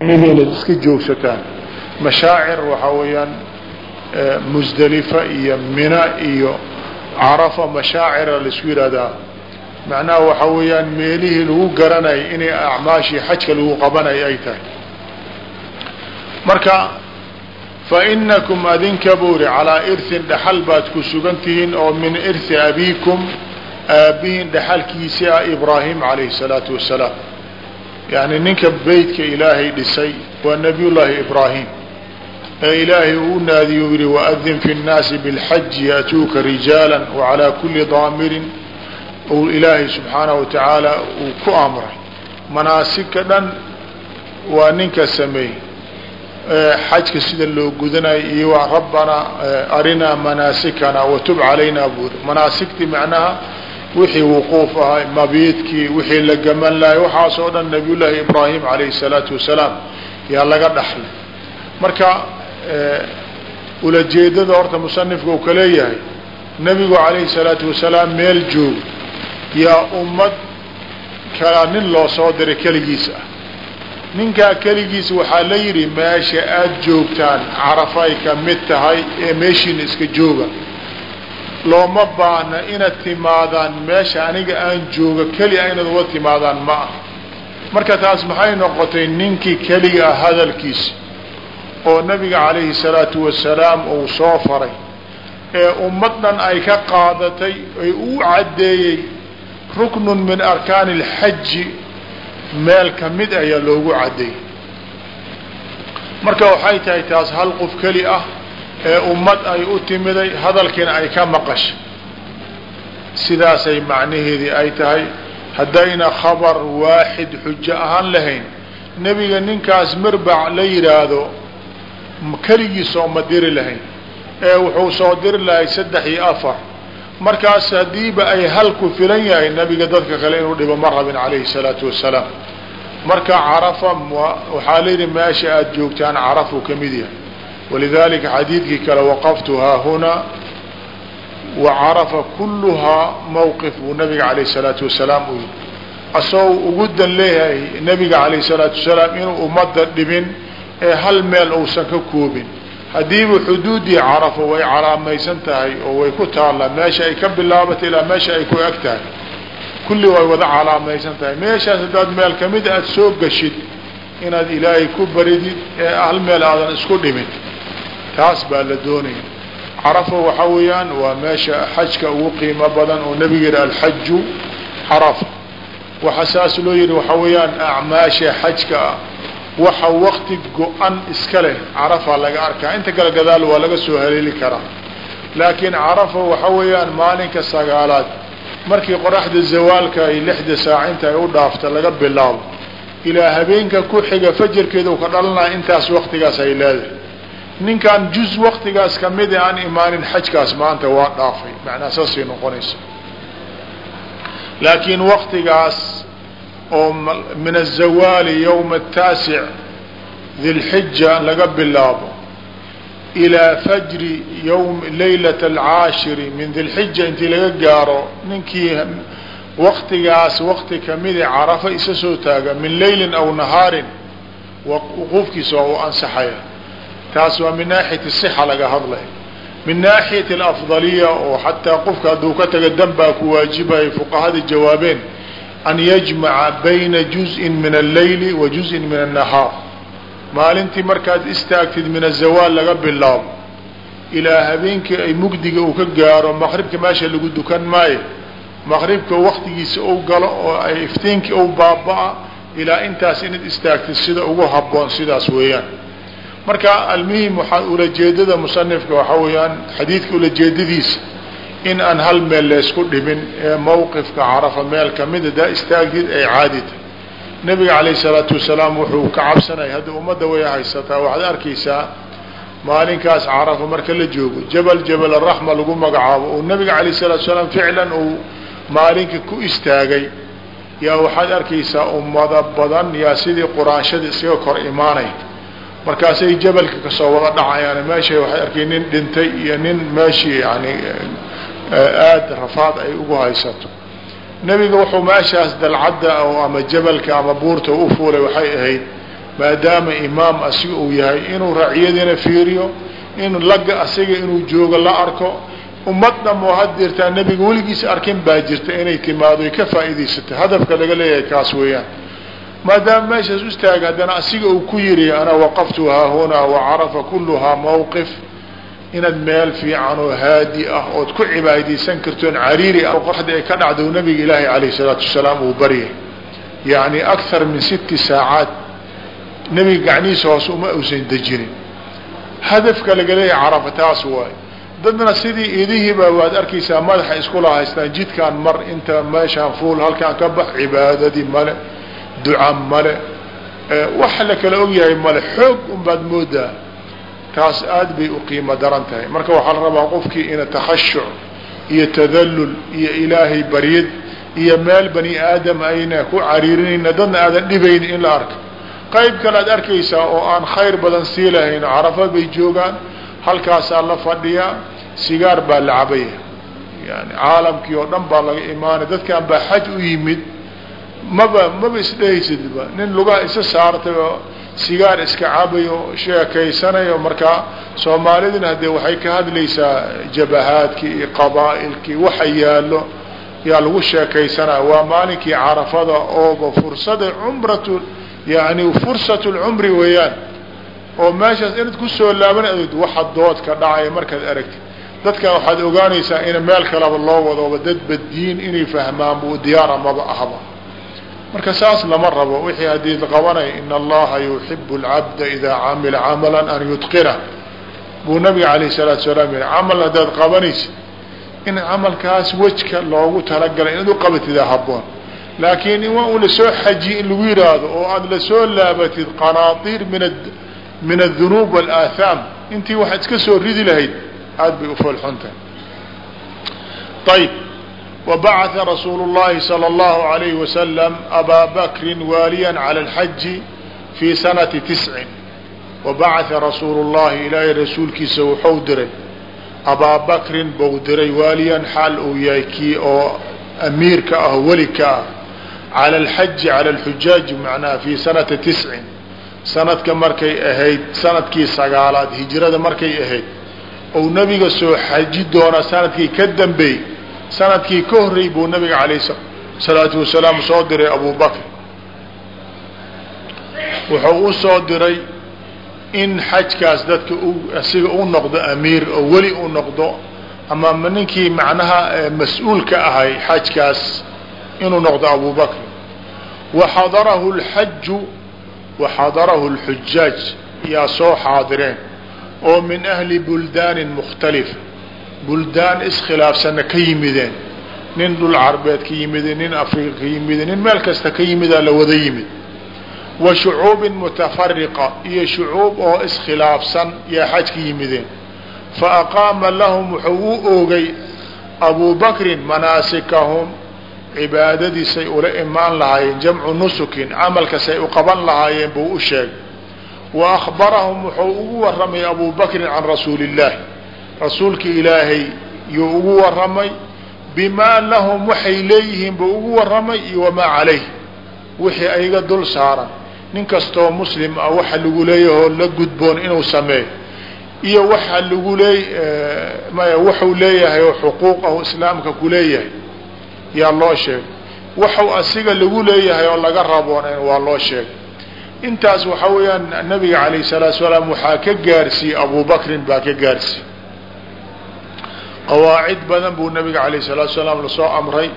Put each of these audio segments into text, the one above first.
inaad iska joogsataan. Mashaacir waxaa weeyaan musdalifa iyo mina iyo carafa mashaacira la isku yihahdaa macnaha waxaa weeyaan meelihii lagu garanay inay acmaashii xajka lagu qabanay ay tahay. Marka fainakum adinka buuri calaa irhin dhaxal baad ku sugan tihiin oo min irhi abiikum aabihin dhaxalkiisi ah ibraahim calayhi salaatu wasalaam yani ninka beytka ilaahay dhisay waa nabiy llaahi ibraahim. Ee ilaahay uu naadiyo yihi waadin fi nnaasi bilxaji ya'tuuka rijaala wacalaa kuli daamirin. Uu ilaahay subxaanahu wa tacaala uu ku amray. Manaasigka dhan waa ninka sameeyey. Xajka sida loo gudanayo iyo rabbanaa arinaa manaasikana watub calaynaa buuri manaasigtii macnaha wixii wuquuf ahay mabiidkii wixii la gaman lahay waxaas oo dhan nabiyullaahi ibraahim calayhi salaatu wasalaam yaa laga dhaxlay. Marka ulajeedada horta musanifka uu ka leeyahay nebigu calayhi salaatu wasalaam meel jooga yaa ummad kala nin loo soo diray keligiis ah ninkaa keligiis waxaa la yidhi meesha aada joogtaan carafay ka mid tahay ee meeshiina iska jooga looma baahna inaad timaadaan meesha aniga aan jooga keli a inaad uga timaadaan ma ah marka taas maxay noqotay ninkii keliga ah hadalkiisa oo nabiga calayhi salaatu wasalaam uu soo faray ee ummad dhan ay ka qaadatay ay uu caddeeyey ruknun min arkaani alxaji meel ka mid ayaa loogu caddeeyey marka waxay tahay taas hal qof keli ah ee ummad ay u timiday hadalkiina ay ka maqashay sidaasay macnaheedii ay tahay haddayna khabar waaxid xujo ahaan lahayn nebiga ninkaas mirbac la yidhaahdo keligiisoo ma diri lahayn. Ee wuxuu soo diri lahay saddex iyo afar. Markaas haddiiba ay hal ku filan yahay nabiga dadka kale inuu dhibo ma rabin calayhi salaatu wasalaam marka carafa waxaa layidhi meesha aada joogtaan carafuu ka mid yahay walidalika xadiidkii kale waqaftu haahunaa wa carafa kulluhaa mawqif buu nabiga calayh salaatu wasalaam u yidhi asagoo ugu dan leeyahay nabiga calayh salaatu wasalaam inuu ummadda dhibin ee hal meel uusan ka koobin haddiiba xuduudii carafo way calaamaysan tahay oo way ku taallaa meesha ay ka bilaabatay ilaa meesha ay ku eg tahay kulli way wada calaamaysan tahay meeshaas haddaad meel ka mid aad soo gashid inaad ilaahay ku baridid ee hal meel aadan isku dhimin taas baa la doonaya. Carafa waxaa weeyaan waa meesha xajka ugu qiimo badan oo nebiga yihi alxaju carafa. Waxa saas loo yihi waxaa weeyaan acmaasha xajka ah. Waxa wakti go-an iska leh carafa laga arkaa. Inta kale gadaal waa laga soo haleeli karaa. Laakiin carafa waxa weeyaan maalinka sagaalaad markii qoraxda zawaalka ay lixda saac inta ay u dhaafta laga bilaabo ilaa habeenka ku xiga fajarkeeda u ka dhalanaya intaas waktigaas ay leedahay ninkaan juz waktigaas ka mid aan imaanin xajkaas maanta waa dhaafay. Manaa saasay noqonayso laakiin waktigaas oo min azawaali ywma ataasic dilxija laga bilaabo ilaa fajri laylat alcaashiri min dilxija intii laga gaaro ninkii waktigaas wakti kamida carafa isa soo taaga min laylin aw nahaarin qufkiisa waa u ansaxaya taas waa min naaxiyati sixa laga hadlay. Min naaxiyati alafdaliya oo xataa qofka hadduu ka taga danbaa ku waajibaya fuqahada jawaabeen an yajmaca bayna juzءin min alleyli wa juzءin min annahaar. Maalintii markaad istaagtid min azawaal laga bilaabo ilaa habeenkii ay mugdiga uu ka gaaro maqribka meesha lagu dukan maayo maqribka waktigiisa ou galo oo ay iftiinkii ou baaba-a ilaa intaas inaad istaagtid sida ugu haboon sidaas weeyaan marka almuhim waxaa ulajeedada musanifka waxaa weeyaan xadiidka ulajeedadiisa in aan hal meel laysku dhibin ee mawqifka carafa meel kamida daa istaagtid ay caadi tahay. Nabiga calayh salaatu wasalaam wuxuu ka cabsanaya hadda ummadda way haysataa waxaad arkaysaa maalinkaas carafa marka la joogo jabal jabal araxma lagu magacaabo oo nabiga calayh salaatu wasalaam ficlan uu maalinka ku istaagay. Yaa waxaad arkaysaa ummado badan yaa sidii quraanshada iskaga kor imaanay markaasay jabalka ka soo wada dhacayaan meesha waxay arkay nin dhintay iyo nin meeshii yani aada rafaad ay ugu haysato. Nebiga wuxuu meeshaas dalcadda ama jabalka ama buurta u fuulay waxay ahayd maadaama imaam asiga uu yahay inuu racyadiina fiiriyo in laga asiga inuu joogo la arko ummad dhamoo had jirtaa nebiga weligiis arkin baa jirta inay timaado ka faa'iidaysatay. Hadafka laga leeyahay kaas weeyaan maadaama meeshaas ustaaga haddana asiga uu ku yiri ana waqaftu haahunaa wacarafa kulluhaa mawqif. Inaad meel fiican oo haadi ah ood ku cibaadaysan kartoon cariiri ah qoraxda ay ka dhacdo nabiga ilaahi alayh salaatu wasalaam uu baryay yani akthar min sitti saacaad. Nebiga gacnihiisa hoose uma uusan dejinin. Hadafka laga leeyahay carafa taas waay dadna sidii idihiiba waad arkaysaa madaxa iskula haystaan jidkaan mar inta meeshaan fuul halkaan ka bax cibaadadii male duca male wax la kala ogyahay male xoog unbaad moodaa taas aad bay u qiimo daran tahay. Marka waxaa la rabaa qofkii ina takhashuc iyo tadallul iyo ilaahay baryid iyo meel bani aadam ayna ku cariirinayna dadna aadan dhibayn in la arka qayb kale arkaysaa oo aan khayr badan sii lahayn carafa bay joogaan halkaasaa la fadhiyaa sigaar baa la cabaya yani caalamkii oo dhan baa laga imaanay dadkan baa xaj u yimid maba maba isdhehaysidba nin lugaha isa saartay oo sigaar iska cabayo sheekaysanayo markaa soomaalidina haddee waxay ka hadlaysaa jabahaadkii iyo qabaa'ilkii waxa yaallo yaa lagu sheekaysanaya waa maalinkii carafada ooba fursada cumratu yani fursat lcumri weeyaan. Oo meeshaas inaad ku soo laaban waxa dood ka dhacaya markaad aragtid dadkan waxaad ogaanaysaa in meel kalaba loo wadooba dadba diin inay fahmaan bu diyaara maba ahba marka saas lama rabo wixii haddii qabanaya in allaha yuxibu اlcabda idaa camila camala an yutqina buu nabiga alayh salaatu salaam yihi camal haddaad qabanaysa in camalkaas wejka loogu talagalay inaad uqabatida haboon laakiin in waa u la soo xajiye in lagu yidhaahdo oo aada la soo laabatid qanaadiir min min adunuub wاlaathaam intii waxaad iska soo ridi lahayd aad bay ufoolxuntahay ayb وبعث رsuuل اللhi صلى الله عليه وسلم أbا بكر واalيا على الحج في سنة تسع وبعث رsuuل اللhi ilaahay rasuulkiisa wuxuu diray أbaa بكrin bou diray waaliyan xaal uu yahay kii oo أmiirka ah weli ka ah عalى الحج عalى الحujaaج mعnaha في سنةa تسع sanadka markay ahayd sanadkii sagaalaad hijrada markay ahayd ou nabiga soo xaji doona sanadkii ka dambeey sannadkii ka horrey buu nabiga alayh salaatu wasalaam soo diray abu wuxuu u soo diray in xajkaas dadka asiga u noqdo amiir oo weli u noqdo ama ninkii macnaha mas'uulka ahay xajkaas inuu noqdo abu bakr. Waxadarahu lxaju waxadarahu lxujaaj yaa soo xaadireen oo min ahli buldaanin mukhtalifa buldaan iskhilaafsanna ka yimideen. Nin dhul carbeed ka yimide nin afrika ka yimide nin meel kasta ka yimidaa la wada yimid. Wa shucuubin mutafariqa iyo shucuub oo iskhilaafsan yaa xaj ka yimideen. Fa aqaama lahum wuxuu u oogay abuu bakrin manaasikahum cibaadadiisay ula imaan lahaayeen jamcu nusukin camalkasay u qaban lahaayeen buu u sheegay. Wa akhbarahum wuxuu ugu waramay abuu bakrin can rasuuli illaah rasuulka ilaahay yuu ugu waramay bimaa lahum waxay leeyihiin buu ugu waramay iyo wamaa calayh wixii ayaga dul saaran nin kastoo muslim ah waxa lagu leeyahoo la gudboon inuu sameeyo iyo waxa lagu leey maya wuxuu leeyahay oo xuquuqahu islaamka ku leeyahay. Yaa loo sheegay waxau asiga lagu leeyahay oo laga raboonayn waa loo sheegay intaas waxa weeyaan nabiga alayh salaatu salaam waxaa ka gaarsiiyey abu bakrin baa ka gaarsiiyey qawaacid badan buu nabiga alayh salaatu salaam la soo amray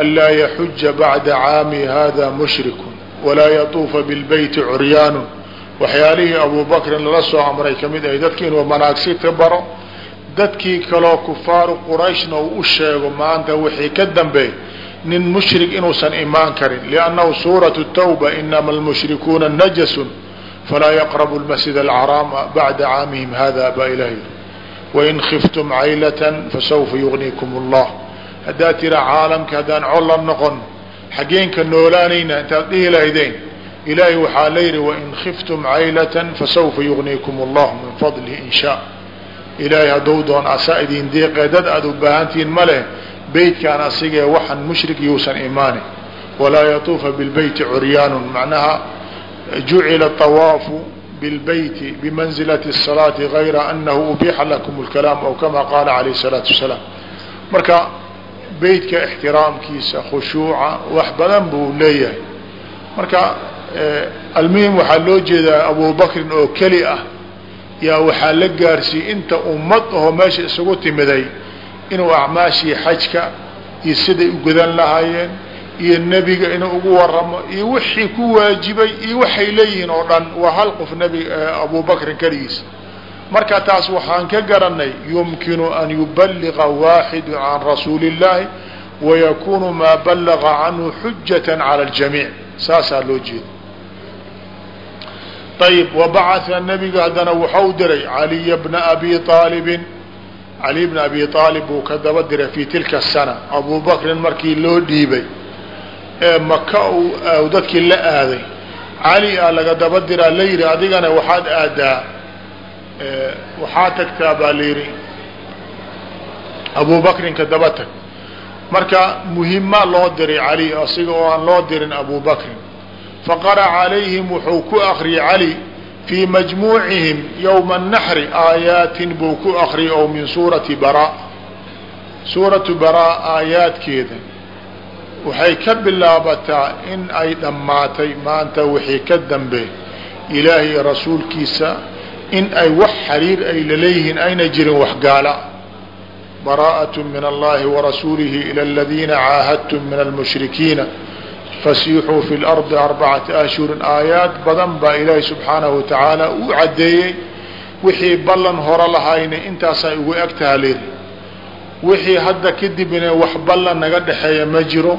anlaa yaxuja bacda caami hada mushrikun walaa yatuufa bilbeyti curyaanun. Waxyaalihii abu bakrin lala soo amray ka mid ahay dadki inuu manaagsigta baro dadkii kaloo kufaaru qurayshna uu u sheego maanta wixii ka dambeey nin mushrik inuusan imaan karin liannahu suuratu tawba inama almushrikuuna najasun falaa yaqrabu lmasjid alcaraama bacda caamihim hada baa ilahy wain khiftum caylatan fasawfa yugniikum allah haddaad tira caalamka haddaan colla noqon xageenka noolaanayna intaad dhihi lahaydeen ilaahay waxaa layidhi wain khiftum caylatan fasawfa yugniikum allahu min fadlihi in ilaahay hadduu doon asaa idin deeqee dad aada u baahantihiin ma leh beytkaan asigee waxan mushrik yuusan imaanin walaa yatuufa bilbeyti curyaanun macnaha jucila طawaafu bilbeyti bimanzilati الsalaati gayra anahu ubixa lakum اlkalaam aw kama qaala alayh الsalaatu wasalaam marka beytka ixtiraamkiisa khushuuca wax badan buu leeyahay marka almuhim waxaa loo jeedaa abubakrin oo keli ah yaa waxaa la gaarsiiyey inta ummad ahoo meesha isugu timiday inuu acmaashii xajka iyo siday u gudan lahaayeen iyo nebiga inuu ugu waramo iyo wixii ku waajibay iyo waxay leeyihiin oo dhan waa hal qof nebi abubakrin keligiisa. Marka taas waxaan ka garanay yumkinu an yubaliga waaxidu can rasuuli اllahi wayakunu maa balaga canhu xujata cala اljamiic saasaa loo jeeda ayb wabacaa nabiga haddana waxau diray caliya bna abi aalibin cali bna abi aalib buu ka daba diray fi tilka sana. Abu bakrin markii loo dhiibay maka u dadkii la aaday. Cali a laga daba diraa la yidhi adigana waxaad aadaa. Waxaa tagtaa baa la yidhi abu bakrin ka daba tag. Marka muhima loo diray cali asiga oo aan loo dirin abu bakrin faqara calayhim wuxuu ku akriyay cali fii majmuucihim yowma الnaxri aayaatin buu ku akriyay oo min suurati bara suuratu bara aayaadkeeda waxay ka bilaabataa in ay dhammaatay maanta wixii ka dambe ilaahay iyo rasuulkiisa in ay wax xariir ay laleeyihiin ayna jirin wax gaala bara'aة min allahi warasuulihi ilى اladiina caahadtum min almushrikiina fasiixuu fi lardi arbacati ashhurin aayaad badan baa ilaahay subxaanahu watacaala u caddeeyey wixii ballan hore lahayna intaasay ugu eg taha lir wixii hadda kadibna wax ballan naga dhexeeya ma jiro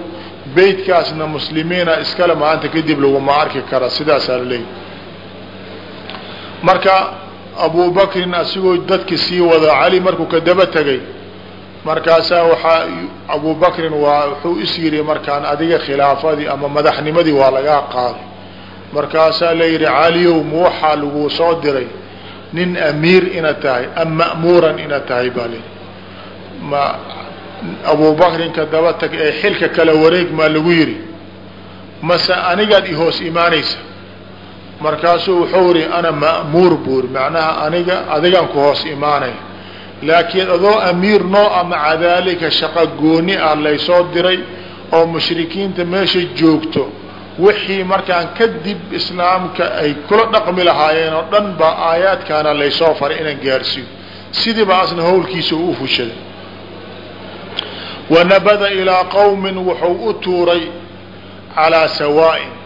beytkaasna muslimiina iskale maanta kadib laguma arki kara sidaasaa laleeyahy marka abu bakrin asigoo dadki sii wada cali markuu ka daba tegay markaasaa waxaa abu bakrin waa wuxuu is yidhi markaan adiga khilaafadii ama madaxnimadii waa lagaa qaaday. Markaasaa la yidhi caliyow ma waxaa laguu soo diray nin amiir ina tahay am ma'muuran ina tahay baa lii ma abu bakrinka daba tag ee xilka kala wareeg maa lagu yidhi mase anigaad ihoos imaanaysa. Markaasuu wuxuu yihi ana ma'muur buu yidhi macnaha aniga adigaan ku hoos imaanaya laakiin adoo amiir noo a maca daalika shaqo gooni ah laysoo diray oo mushrikiinta meesha joogto wixii markaan kadib islaamka ay kula dhaqmi lahaayeen oo dhan baa aayaadkaana laysoo faray inaan gaarsiiyo. Sidiiba asna howlkiisa u fushaday wanabada ilaa qowmin wuxuu u tuuray calaa sawaain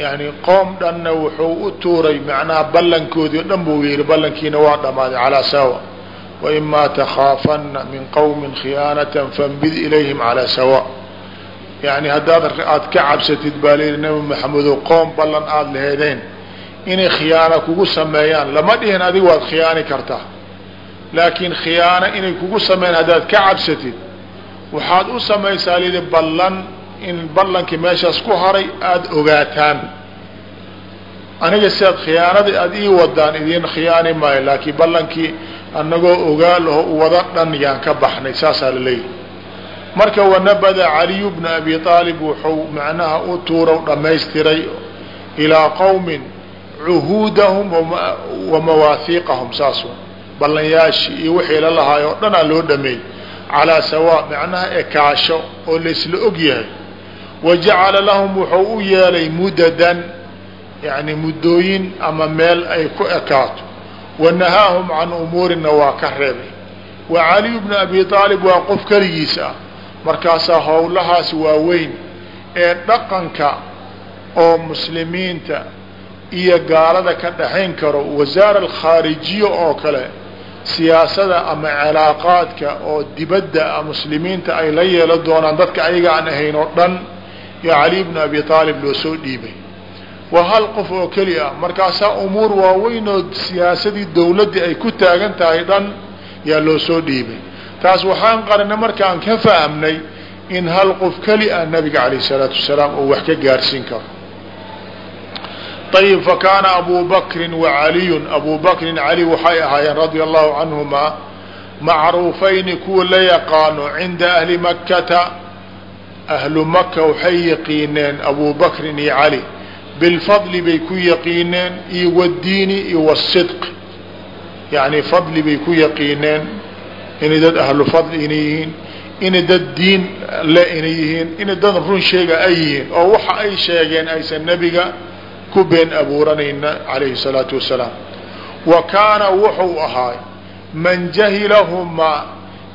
yani qoom dhanna wuxuu u tuuray macnaha ballankoodii o dhan buu yihi ballankiina waa dhammaaday calaa sawa. Waimaa takhaafana min qowmin khiyaanatan fanbid ilayhim calaa sawa. Yani haddaad aad ka cabsatid baa layidhi nabi maxamedow qoom ballan aad laheedeen inay khiyaano kugu sameeyaan. Lama dhihin adiga waad khiyaani kartaa laakiin khiyaano inay kugu sameeyaan haddaad ka cabsatid waxaad u samaysaa lidi ballan in ballankii meeshaas ku haray aada ogaataan. Aniga siaad khiyaanadii aada ii wadaan idiin khiyaani maayo laakiin ballankii annagoo ogaalaho wada dhan yaan ka baxnay saasaa la leeyahy marka wanabada caliyu bna abi aalib wuxuu macnaha u tuurow dhammaystiray ilaa qowmin cuhuudahum wa mawaahiiqahum saas ballanyaashii iyo wixii la lahaay oo dhanaa loo dhameeyey calaa sawaa macnaha ekaasho oo laysla og yahay. Wa jacala lahum wuxuu u yeelay mudadan yani muddooyin ama meel ay ku ekaato. Wanahaahum can umuurina waa ka reebay. Wa caliyu bnu abi aalib waa qof keligiis ah. Markaasaa howlahaas waaweyn ee dhaqanka oo muslimiinta iyo gaalada ka dhaxayn karo wasaara alkhaarijiya oo kale siyaasada ama cilaaqaadka oo dibadda muslimiinta ay la yeelo doonaan dadka ayaga aan ahayn oo dhan yo caliy bnu abi aalib loo soo dhiibay. Waa hal qof oo keli ah markaasaa umuur waaweyn oo siyaasadii dawladdii ay ku taagan tahay dhan yaa loo soo dhiibay. Taas waxaan qarinay markaan ka fahmnay in hal qof keli ah nabiga calayh salaatu wasalaam oo wax ka gaarsiin karo ayib fakaana abu bakrin wa caliyun abu bakrin cali waxay ahaayeen radia allahu canhumaa macruufayni kuwa la yaqaano cinda ahli makkata ahlu maka waxay yaqiineen abu bakrin iyo cali bilfadli bay ku yaqiineen iyo wadiini iyo wasidq yani fadli bay ku yaqiineen inay dad ahlu fadli inay yihiin inay dad diin le inay yihiin inay dad run sheega ay yihiin oo waxa ay sheegeen aysan nebiga ku been abuuranayna calayhi salaatu wasalaam. Wa kaana wuxuu ahaay man jahilahumaa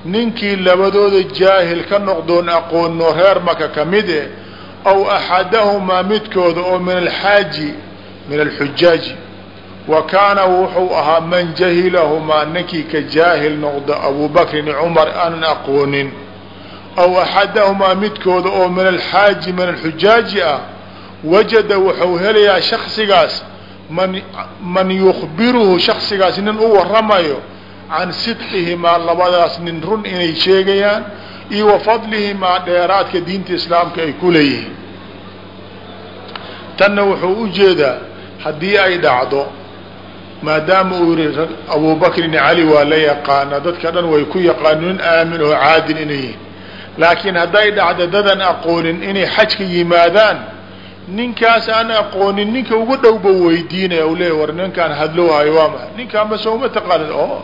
ninkii labadooda jaahil ka noqdoon aqoonno reer maka ka mid eh aw axadahumaa midkooda oo min alxaaji min alxujaaji. Wa kaana wuxuu ahaa man jahilahumaa ninkii ka jaahil noqdo abubakrin cumar aanan aqoonin. Aw axadahumaa midkooda oo min alxaaji min alxujaaji ah wajada wuxuu helayaa shaksigaas man man yukbiruhu shaksigaas nin u waramayo can sidqihimaa labadaas nin run inay sheegayaan iyo wa fadlihimaa dheeraadka diinta islaamka ay ku leeyihiin. Tanna wuxuu u jeedaa haddii ay dhacdo maadaama uu yihi abubakrin cali waa la yaqaana dadka dhan way ku yaqaano nin aamin oo caadil inay yihiin. Laakiin hadday dhacdo dadan aqoonin inay xajka yimaadaan ninkaas aan aqoonin ninka ugu dhowba weydiinaya u leeya war ninkaan hadlowhayo waa maay ninkaan mase uma taqaanid oo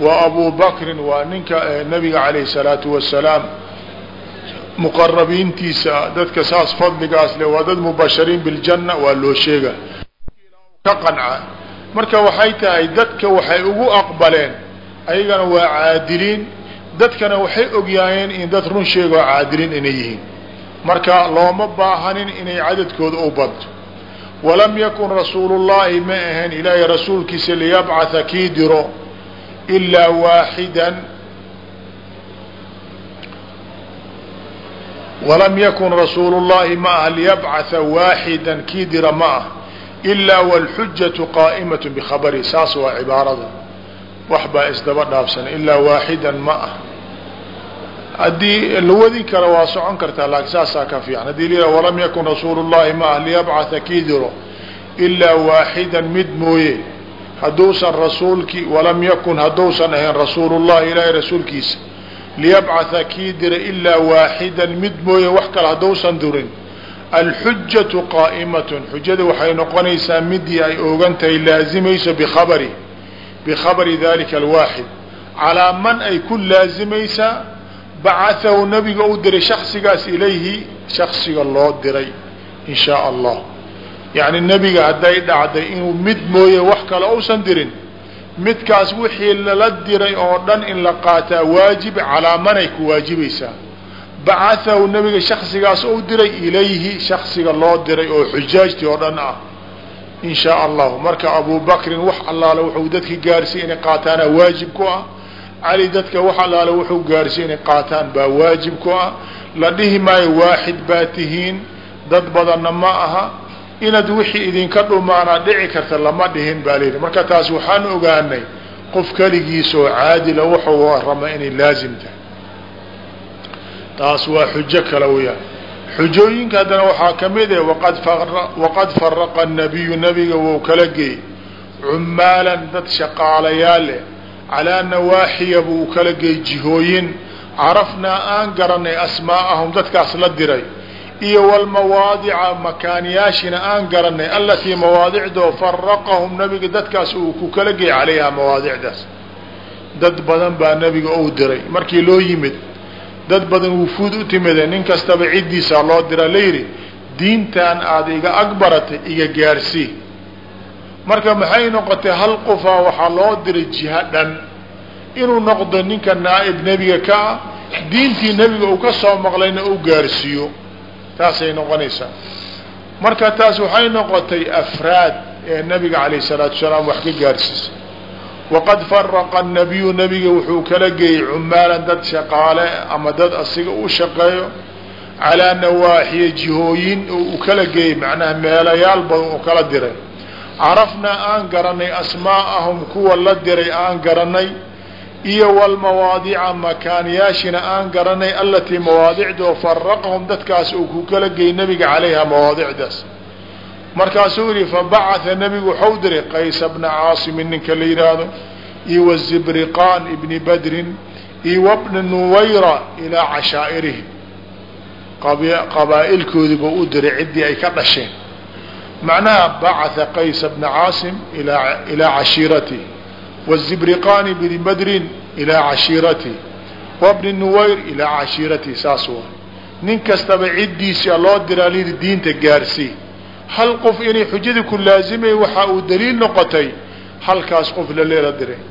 waa abu bakrin waa ninka nabiga calayhi salaatu wasalaam muqarabiintiisa dadka saas fadligaas le waa dad mubashariin biljanna waa loo sheega ka qanca. Marka waxay tahay dadka waxay ugu aqbaleen ayagana waa caadiliin. Dadkana waxay ogyaayeen in dad run sheegoo caadiliin inay yihiin marka looma baahanin inay cadadkooda u badto walam yakun rasuulullaahi ma ahayn ilaahay rasuulkiisa liyabcatha kii diro ilaa waaxidan. Walam yakun rasuulu llahi ma aha liyabcatha waaxidan kii dira ma ah ilaa wاlxujatu qaa'imaة bkhabari saas waa cibaarada wax baa isdaba dhaafsan. Ilaa waaxidan ma ah haddii la wadin kara waa socon kartaa laakin saasaa ka fiican. Haddii la yidhaha walam yakun rasuulu llahi ma ah liyabcatha kii diro ilaa waaxidan mid mooye. Hadduusan rasuulki walam yakun hadduusan ahayn rasuulu llahi ilaahay rasuulkiisa. Liyabcatha kii dira ilaa waaxidan mid mooye wax kale hadduusan dirin alxujatu qaa'imatun xujada waxay noqonaysaa midii ay ogan tahay laazimayso bikhabari bikhabari dalika alwaaxid. Calaa man ay ku laazimaysaa bacathahu nabiga u diray shaksigaas ilayhi shaksiga loo diray in shaa allah. Yacni nebiga hadday dhacday inuu mid mooye wax kale uusan dirin midkaas wixii lala diray oo dhan in la qaataa waajib calaa manay ku waajibaysaa bacathahu nabiga shaksigaas u diray ilayhi shaksiga loo diray oo xujaajtii oo dhan ah in shaa allahu marka abu bakrin wax allaale wuxuu dadki gaarsiiy inay qaataana waajib ku ah cali dadka wax allaale wuxuu gaarsiiy inay qaataan baa waajib ku ah. La dhihi maayo waaxid baa tihiin. Dad badanna ma aha. Inaad wixii idinka dhumaanaa dhici karta lama dhihin baa layidhi marka taas waxaan ogaanay qof keligiisoo caadila wuxuu warama inay laazim tahay. Taas waa xujo kale weyaan xujooyinka haddana waxaa ka mid eh waqad faraqa nabiyu nabiga wou kala geeyey. Cumaalan dad shaqaalayaal leh calaa nawaaxiya buu kala geeyey jihooyin carafnaa aan garanay asmaa'ahum dadkaas la diray. Iyo walmawaadica makaaniyaashina aan garanay alatii mawaadicdoo faraqahum nabiga dadkaas uu ku kala geeyey calayha mawaadicdaas. Dad badan baa nabiga ou diray. Markii loo yimid dad badan wufuud u timide nin kastaba ciddiisaa loo dira layidhi diintan aada iga agbaratay iga gaarsii marka maxay noqotay hal qofaa waxaa loo diray jiha dhan inuu noqdo ninka naa'ib nebiga ka ah diintii nebiga uu ka soo maqlayna u gaarsiiyo. Taasay noqonaysaa. Marka taas waxay noqotay afraad ee nabiga calayh salaatu wasalaam wax ka gaarsiisay waqad faraqa nabiyu nabiga wuxuu kala geeyey cumaalan dad shaqaale ama dad asiga u shaqeeyo calaa nawaaxiya jihooyin uu kala geeyey macnaha meelayaal badan uu kala diray carafnaa aan garanay asmaa'ahum kuwa la diray aan garanay iyo walmawaadica makaaniyaashina aan garanay alatii mawaadicdoo faraqahum dadkaas uu ku kala geeyey nabiga calayha mawaadicdaas. Markaasuu yihi fabacatha nebigu waxau diray qaysa bna caasimin ninka la yidhaahdo iyo wazibriqaan ibni badrin iyo wabna nuwayra ilaa cashaa'irihim. Qabaa'ilkoodii buu u diray ciddii ay ka dhasheen macnaha bacatha qaysa bna caasim ilaa cashiiratihi wالzibriqani bni badrin ilaa cashiiratihi wabni nuwayr ilaa cashiiratihi saas nin kastaba ciddiisa loo lidi diinta gaarsii hal qof inay xujadii ku laazimay waxa uu daliil noqotay halkaas qof laleela diray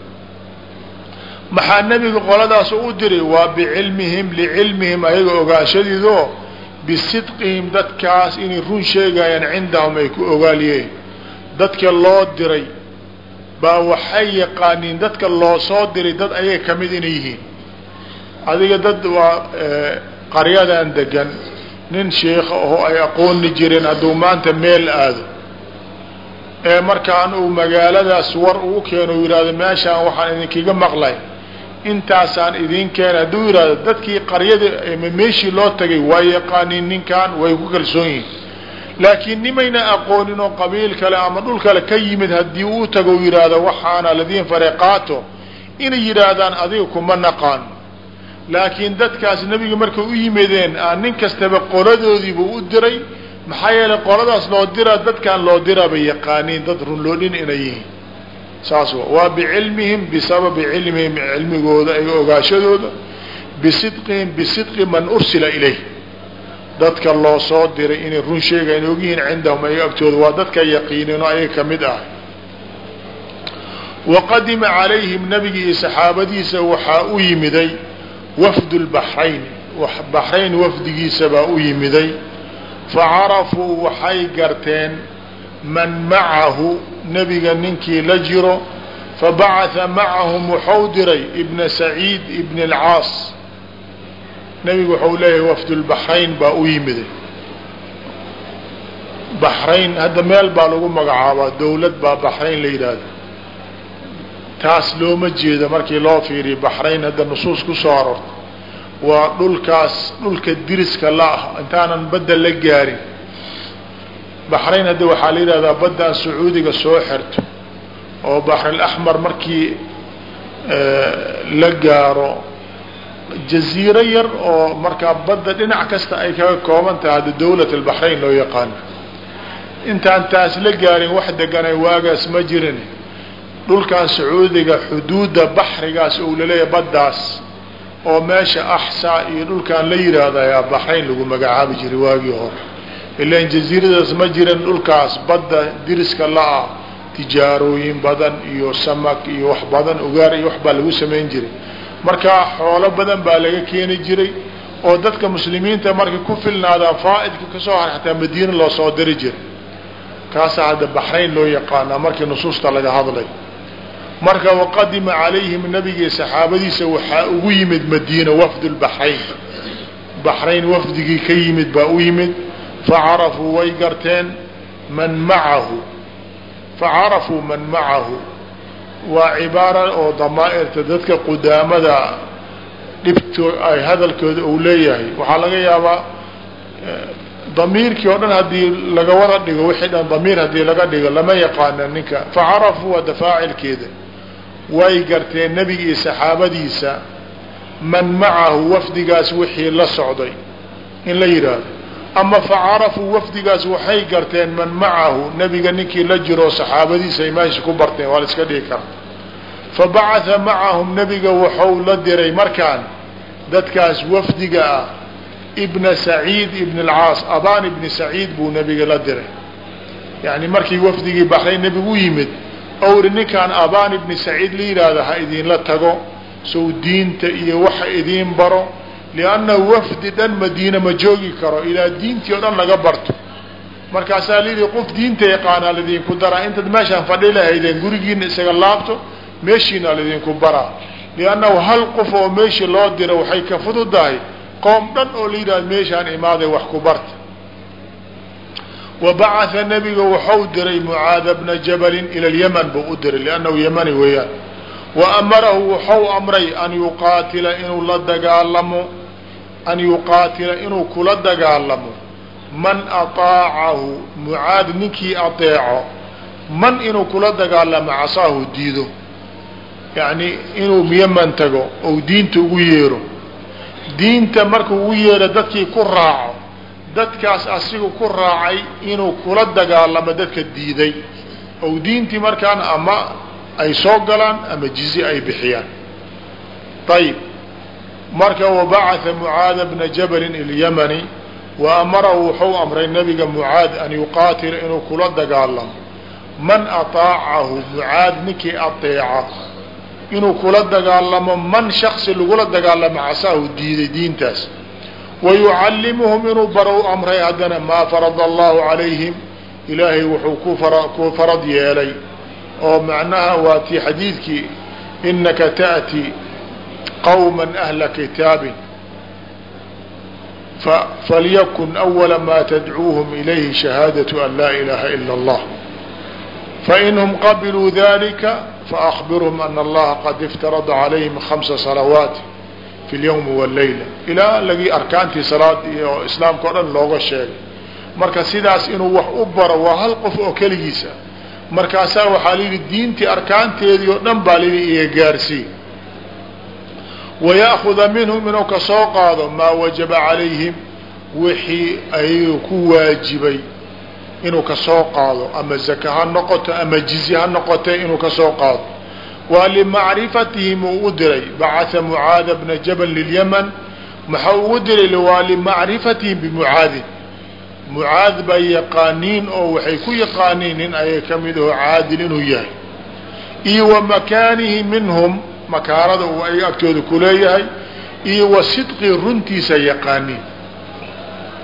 maxaa nebiga qoladaas u diray waa bicilmihim licilmihim ayaga ogaashadiido bisidqihim dadkaas inay run sheegayaan cindahum ay ku ogaaliyeen dadka loo diray baa waxay yaqaaniin dadka loo soo diray dad ayaga ka mid inay yihiin. Adiga dad waa eh, qaryadan degan nin sheikha oo ay aqooni jireen hadduu maanta meel aado. Ee markaan uu magaaladaas war uu keeno u yidhahdo meeshaan waxaan idinkiga maqlay intaasaan idin keena hadduu yidhahdo dadkii qaryada meeshii loo tagay waa yaqaaniin ninkan way ku kalsoon yihiin laakiin nimayna aqoonin oo qabiil kale ama dhul kale ka yimid haddii uu tago yidhaahdo waxaana ladiin fare qaato inay yidhaahdaan adiga kuma naqaano laakiin dadkaas nebiga markay u yimideen aan nin kastaba qoladoodiiba u diray maxaa yeelay qoladaas loo diraa dadkaan loo diraa bay yaqaaniin dad runloodhin inay yihiin saas waa bicilmihim bisababi cilmihim cilmigooda iyo ogaashadooda bisidqihim bisidqi man ursila ilayh. Dadka loo soo diray inay run sheegayan ogyihiin cindahum ayaga agtooda waa dadka yaqiinino ayaga ka mid ah waqadima calayhim nabigi iyo saxaabadiisa waxaa u yimiday wafdu lbaxrayn baxrayn wafdigiisa baa u yimiday. Facarafuu waxay garteen man macahu nebiga ninkii la jiro fabacatha macahum wuxuu diray ibna saciid ibn اlcaas nebigu waxau leeyahay wafdulbaxrayn baa u yimiday baxrayn hadda meel baa lagu magacaabaa dowlad baa baxrayn la yidhaahdo taas looma jeedo markii loo fiiriyo baxrayn hadda nusuus ku soo arorta waa dhulkaas dhulka diriska la ah intaanan badda la gaarin baxrayn hadda waxaa la yidhahdaa baddaan sacuudiga soo xerto oo baxralaxmar markii eh, la gaaro jaziiro yar oo markaa badda dhinac kasta ay kaga kooban tahay hadda dawlat albaxrayn loo yaqaano intaan taas la gaarin wax deganay waagaas ma jirin. Dhulkan sacuudiga xuduudda baxrigaas ou la leeyahay baddaas oo meesha axsaa iyo dhulkaan la yidhaahda ayaa baxrayn lagu magacaabi jiray waagii hore ilan jaziiradaas ma jiran dhulkaas badda diriska la-ah tijaarooyin badan iyo samak iyo wax badan ugaar iyo wax baa lagu samayn jiray. Markaa xoolo badan baa laga keeni jiray oo dadka muslimiinta markay ku filnaadaan faaidka ka soo haray xataa madiina loo soo diri jiray. Kaasaa hadda baxrayn loo yaqaanaa markii nusuusta laga hadlay. Marka waqadima calayhim nabigii saxaabadiisa waxaa ugu yimid madiina wafd lbaxrayn baxrayn wafdigii ka yimid baa u yimid facarafuu way garteen man macahu facarafuu man macahu waa cibaara oo damaa'irta dadka qudaamada dhibto ay hadalkooda uu leeyahay waxaa laga yaabaa damiirkii oo dhan haddii laga wada dhigo wixii dhan damiir haddii laga dhigo lama yaqaana ninka facarafuu waa dafaacilkeeda way garteen nebiga iyo saxaabadiisa man macahu wafdigaas wixii la socday in la yidhaahdo ama facarafuu wafdigaas waxay garteen man macahu nebiga ninkii la jiro saxaabadiisa ay meesha ku barteen waa la iska dhigi kara fabacatha macahum nebiga waxau la diray markaan dadkaas wafdiga ah ibna saciid ibn alcaas abaan ibni saciid buu nebiga la diray. Yani markii wafdigii baxray nebigu u yimid owri ninkaan abaan ibni saciid la yidhaahda ha idinla tago sow diinta iyo waxa idiin baro lianna wafdi dhan madiina ma joogi karo ilaa diintii o dhan laga barto markaasaa layidhi qof diinta yaqaanaa laydinku daraa intaad meeshaan fadhi lahaydeen gurigiina isaga laabto meeshiina laydinku baraa liannahu hal qof oo meeshii loo diro waxay ka fududahay qoom dhan oo la yidhahdo meeshaan imaaday wax ku barta wa bacatha nabiga waxau diray mucaada bna jabalin ila lyaman buu u diray liannahu yamani weeyaan wa amarahu waxau amray an yuqaatila inuu la dagaalamo an yuqaatila inuu kula dagaalamo man aطaacahu mucaad ninkii adeeco man inuu kula dagaalamo casaahu diido yacni inuu miyaman tago ou diinta ugu yeero diinta markuu ugu yeero dadkii ku raaco dadkaas asiga ku raacay inuu kula dagaalamo dadka diiday ou diintii markaan ama ay soo galaan ama jizi ay bixiyaan ayib marka wabacatha mucaada bna jabalin ilyamani wa amarahu wuxuu amray nabiga mucaad an yuqaatila inuu kula dagaalamo. Man aطaacahu mucaad ninkii aطeeca inuu kula dagaalamo man shaksi lagula dagaalamo casaahu diiday diintaas. Wa yucallimuhum inuu baro amray haddana maa farada allahu calayhim ilaahay wuxuu ku farad yeelay. Oo macnaha waa tii xadiidkii inaka ta'ti qawma ahla kitaabin falyakun awala ma tadcuuhum ilayhi shahaadatu an laa ilaha ila allah fainhum qabiluu dalika faakbirhum ana allaha qad iftarada calayhim hamsa salawaat fi lyawmi wاllayla ilaa lagii arkaantii salaad iyo islaamka o dhan looga sheegay marka sidaas inuu wax u baro waa hal qof oo keligiisa markaasaa waxaa layidhi diintii arkaanteedii oo dhan baa layidhi iga gaarsii waya'kuda minhum inuu ka soo qaado maa wajaba calayhim wixii ayaga ku waajibay inuu ka soo qaado ama zaka ha noqoto ama jizi ha noqote inuu ka soo qaado waa limacrifatihim uu u diray bacatha mucaada bna jabal lilyaman maxaa ugu diray waa limacrifatihim bimucaadin mucaad bay yaqaaniin oo waxay ku yaqaaniin nin ayay ka mid aho caadil inuu yahay iyo wa makaanihi minhum makaanada uu ay agtooda kuleeyahay iyo wa runtiisa yaqaaniin.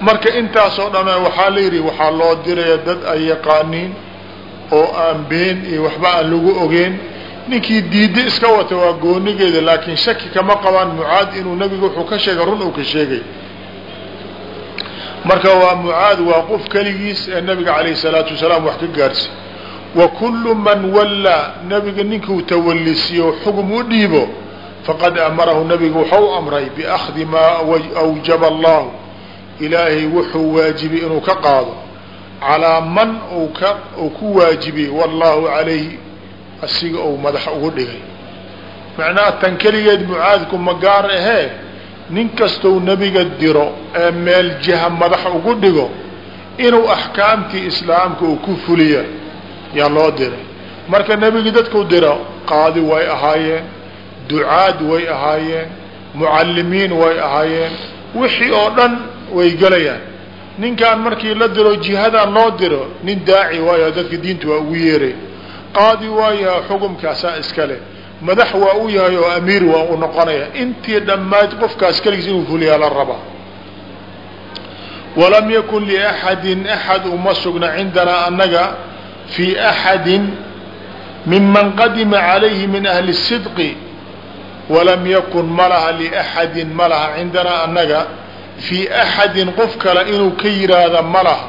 Marka intaasoo dhan waxaa la yidhi waxaa loo diraya dad ay yaqaaniin oo aan been iyo waxba aan lagu ogeen. Ninkii diidda iska wata waa goonigeeda laakiin shaki kama qabaan mucaad inuu nebiga wuxuu ka sheegay run uu ka sheegay. Marka waa mucaad waa qof keligiis ee nabiga calayh salaatu wasalaam wax ka gaarsi wa kullu man wallaa nabiga ninkuu tawallisiyo xugum u dhiibo faqad amarahu nabiga waxau amray biakhdi maa awjaba allahu ilaahay wuxuu waajibiyey inuu ka qaado calaa man uu ku waajibiyey wallahu calayhi asiga ou madax ugu dhigay. Macnaha tan keligeed mucaadku ma gaar ahee nin kastou nebiga diro ee meel jiha madax ugu dhigo inuu axkaamtii islaamka uu ku fuliya yaa loo diray. Marka nebigi dadku diro qaadi way ahaayeen ducaad way ahaayeen mucallimiin way ahaayeen wixii oo dhan way gelayaan. Ninkaan markii la diro jihadan loo diro nin daaci waayo dadka diinta waa ugu yeeray qaadi waayaha xukumkaasaa iskale madax waa u yahay oo amiir waa u noqonaya. Intii dhammayd qofkaas keligiis inuu fuliyaa la rabaa. Walam yakun liaxadin axad uma sugna cindanaa annaga fii axadin miman qadima calayhi min ahli sidqi walam yakun ma laha liaxadin ma laha cindanaa annaga fii axadin qof kale inuu ka yiraahda ma laha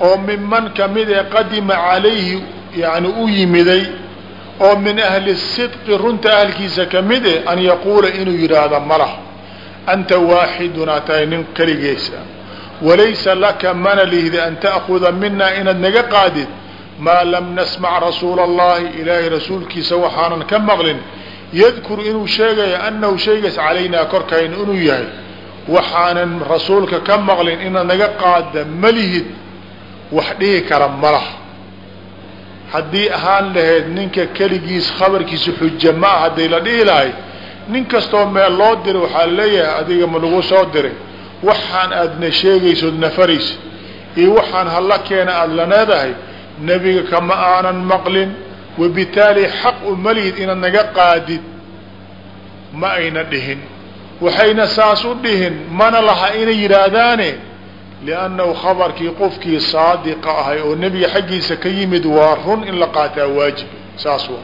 oo miman ka mid ee qadima calayhi yani u yimiday oo min ahli sidqi runta ahalkiisa ka mid e an yaquula inuu yidhaahda malah anta waaxidunaa tahay nin keligeesa walaysa laka mana lihdi an ta'kuda minaa inaad naga qaadid maa lam nasmac rasuula allahi ilaahay rasuulkiisa waxaanan ka maqlin yadkuru inuu sheegaya annahu shaygaas calaynaa korkayna inuu yahay waxaanan rasuulka ka maqlin inaad naga qaada malihid wax dhihi kara malah haddii ahaan lahayd ninka keligiis khabarkiisa xuja ma ah hadday la dhihi lahay nin kastoo meel loo diray waxaa leeyahay adiga ma lagu soo diray. Waxaan aadna sheegaysood nafaraysa iyo waxaan halla keena aada la leedahay nebiga kama aanan maqlin wabitaali xaq uma lihid inaad naga qaadid ma ayna dhihin. Waxayna saas u dhihin mana laha inay yidhaahdaane liannahu khabarkii qofkii saadiqa ahay oo nebiga xaggiisa ka yimid waa run in la qaataa waajib saas wa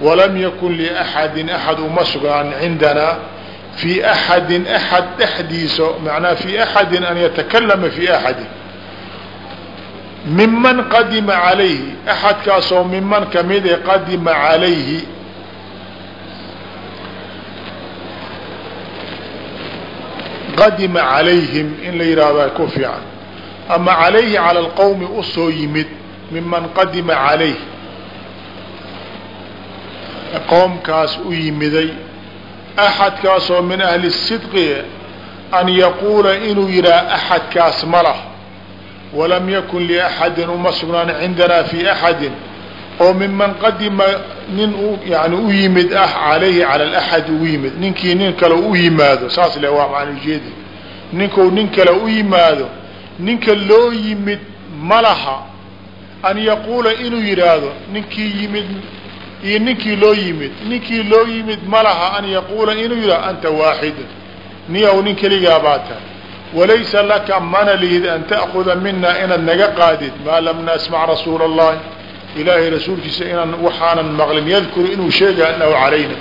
walam yakun liaxadin axad uma sugnaan cindanaa fii axadin axad dhexdiisa macnaa fii axadin an yatakalama fii axadin miman qadima calayhi axadkaasoo miman ka mid e qadima calayhi. Qadima calayhim in la yidhaahdaa ku fiican. Ama calayhi cala alqowmi u soo yimid miman qadima calayh qoomkaas u yimiday axadkaasoo min ahli sidqi an yaquula inuu yidhaha axadkaas ma lah walam yakun liaxadin uma sugnaan cindanaa fi axadin oo miman qadima nin yani u yimid ah calayhi cala alaxad ugu yimid ninkii nin kale u yimaado saas le waa macna ujeedi ninkuu nin kale u yimaado ninka loo yimid ma laha an yaquula inuu yidhaahdo ninkii yimid iyo ninkii loo yimid ninkii loo yimid ma laha an yaquula inuu yidhahdo anta waaxidun niyaw nin keligaa baa tahay walaysa laka mana lihid an taakuda minaa inaad naga qaadid maa lam nasmac rasuula اllahi ilaahay rasuulkiisa inaan waxaanan maqlin yadkuru inuu sheegay anahu calayna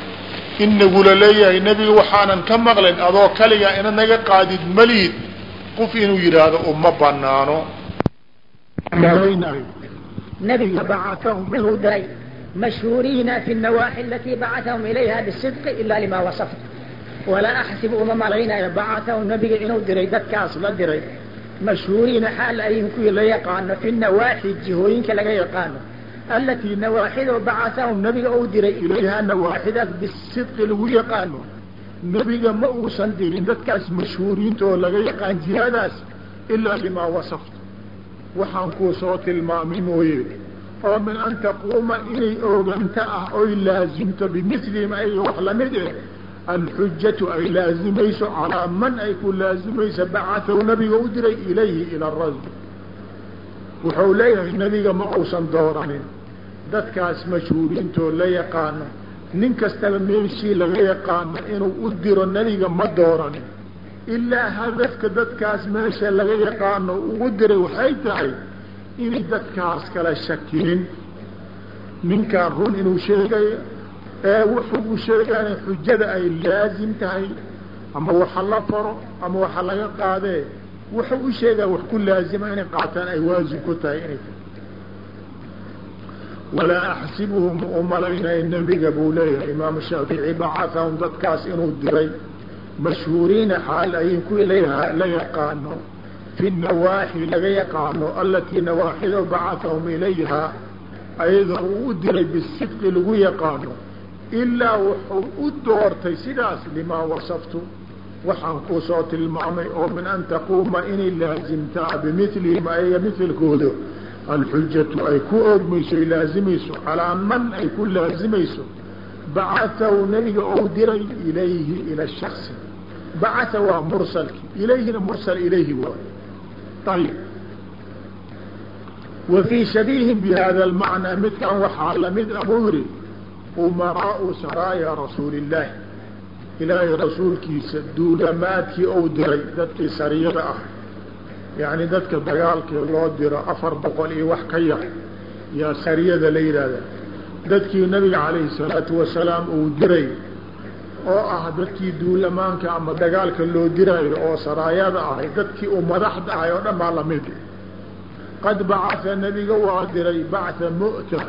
inagula leeyahay nebiga waxaanan ka maqlin adoo kaligaa inaad naga qaadid malihid qof inuu yidhaahdo uma banaano mashhuuriina fi nawaaxi alatii bacahum ilayha bisidqi ila lima wasafta walaa axsibu uma malaynayo bacaahu nabiga inuu diray dadkaas la diray mashhuuriina xaal ayihin kuwii la yaqaano fi nawaaxi jihooyinka laga yaqaano alatii nawaaxido bacahahum nabiga uu diray ilayhaa nawaaxidaas bisidqi lagu yaqaano nebiga ma uusan dirin dadkaas mashhuuriinta oo laga yaqaan jihadaas ilaa limaa wasaftu waxaan kuu soo tilmaamay mooye oo min an taquuma inay ogaanta ah oy laasimto bimilihim ay wax la mid eh alxujatu ay laazimayso calaa man ay ku laazimayso bacathahu nabiga u diray ilayhi ila arajul wuxuu leeyahay nebiga ma uusan dooranin. Dadkaas mashhuuriintoo la yaqaano nin kastaba meeshii laga yaqaano inuu u diro nebiga ma dooranin. Ilaa hadafka dadkaas meesha laga yaqaano ugu diray waxay tahay inay dadkaas kala shakinin ninkaan run inuu sheegayo ee wuxuu u sheegana xujada ay laazim tahay ama waxa la faro ama waxa laga qaadee wuxuu u sheegaa wax ku laazima inay qaataan ay waajib ku tahay inay walaa axsibuhu ma u malaynay nebiga buu leeyahay imaam shaafici bacahahum dadkaas inuu diray mashhuuriina xaal ayin kuwii la yaqaano fi nawaaxi laga yaqaano alatii nawaaxido bacahahum ilayha ayadoo uu u diray bisidqi lagu yaqaano ilaa wuxuu u doortay sidaas limaa wasaftu. Waxaan kuu soo tilmaamay oo min an taquuma inay laasimtaa bimilihim ayaga milkooda alxujatu ay ku oogmayso ay laazimayso calaa man ay ku laazimayso bacathahu nabiga ou diray ilayhi ila shaksi bacatha waa mursalki. Ilayhina mursal ilayhi waay ayib wa fii shabiihin bi almacnaa midkan waxaa la mid ah buu yihi umaraau saraaya rasuuli illaahi ilaahay rasuulkiisa duulamaadkii ou diray dadkii sariyada ah. Yacni dadka dagaalkii loo diro afar boqol iyo wax ka yar yaa sariyada la yidhaahda dadkii nabiga calayhi salaatu wasalaam uu diray oo ah dadkii duulamaanka ama dagaalka loo diraayo oo saraayada ahay dadkii uu madaxda ahay oo dhan baa la mid qad bacatha nebiga waa diray bactha mu'ta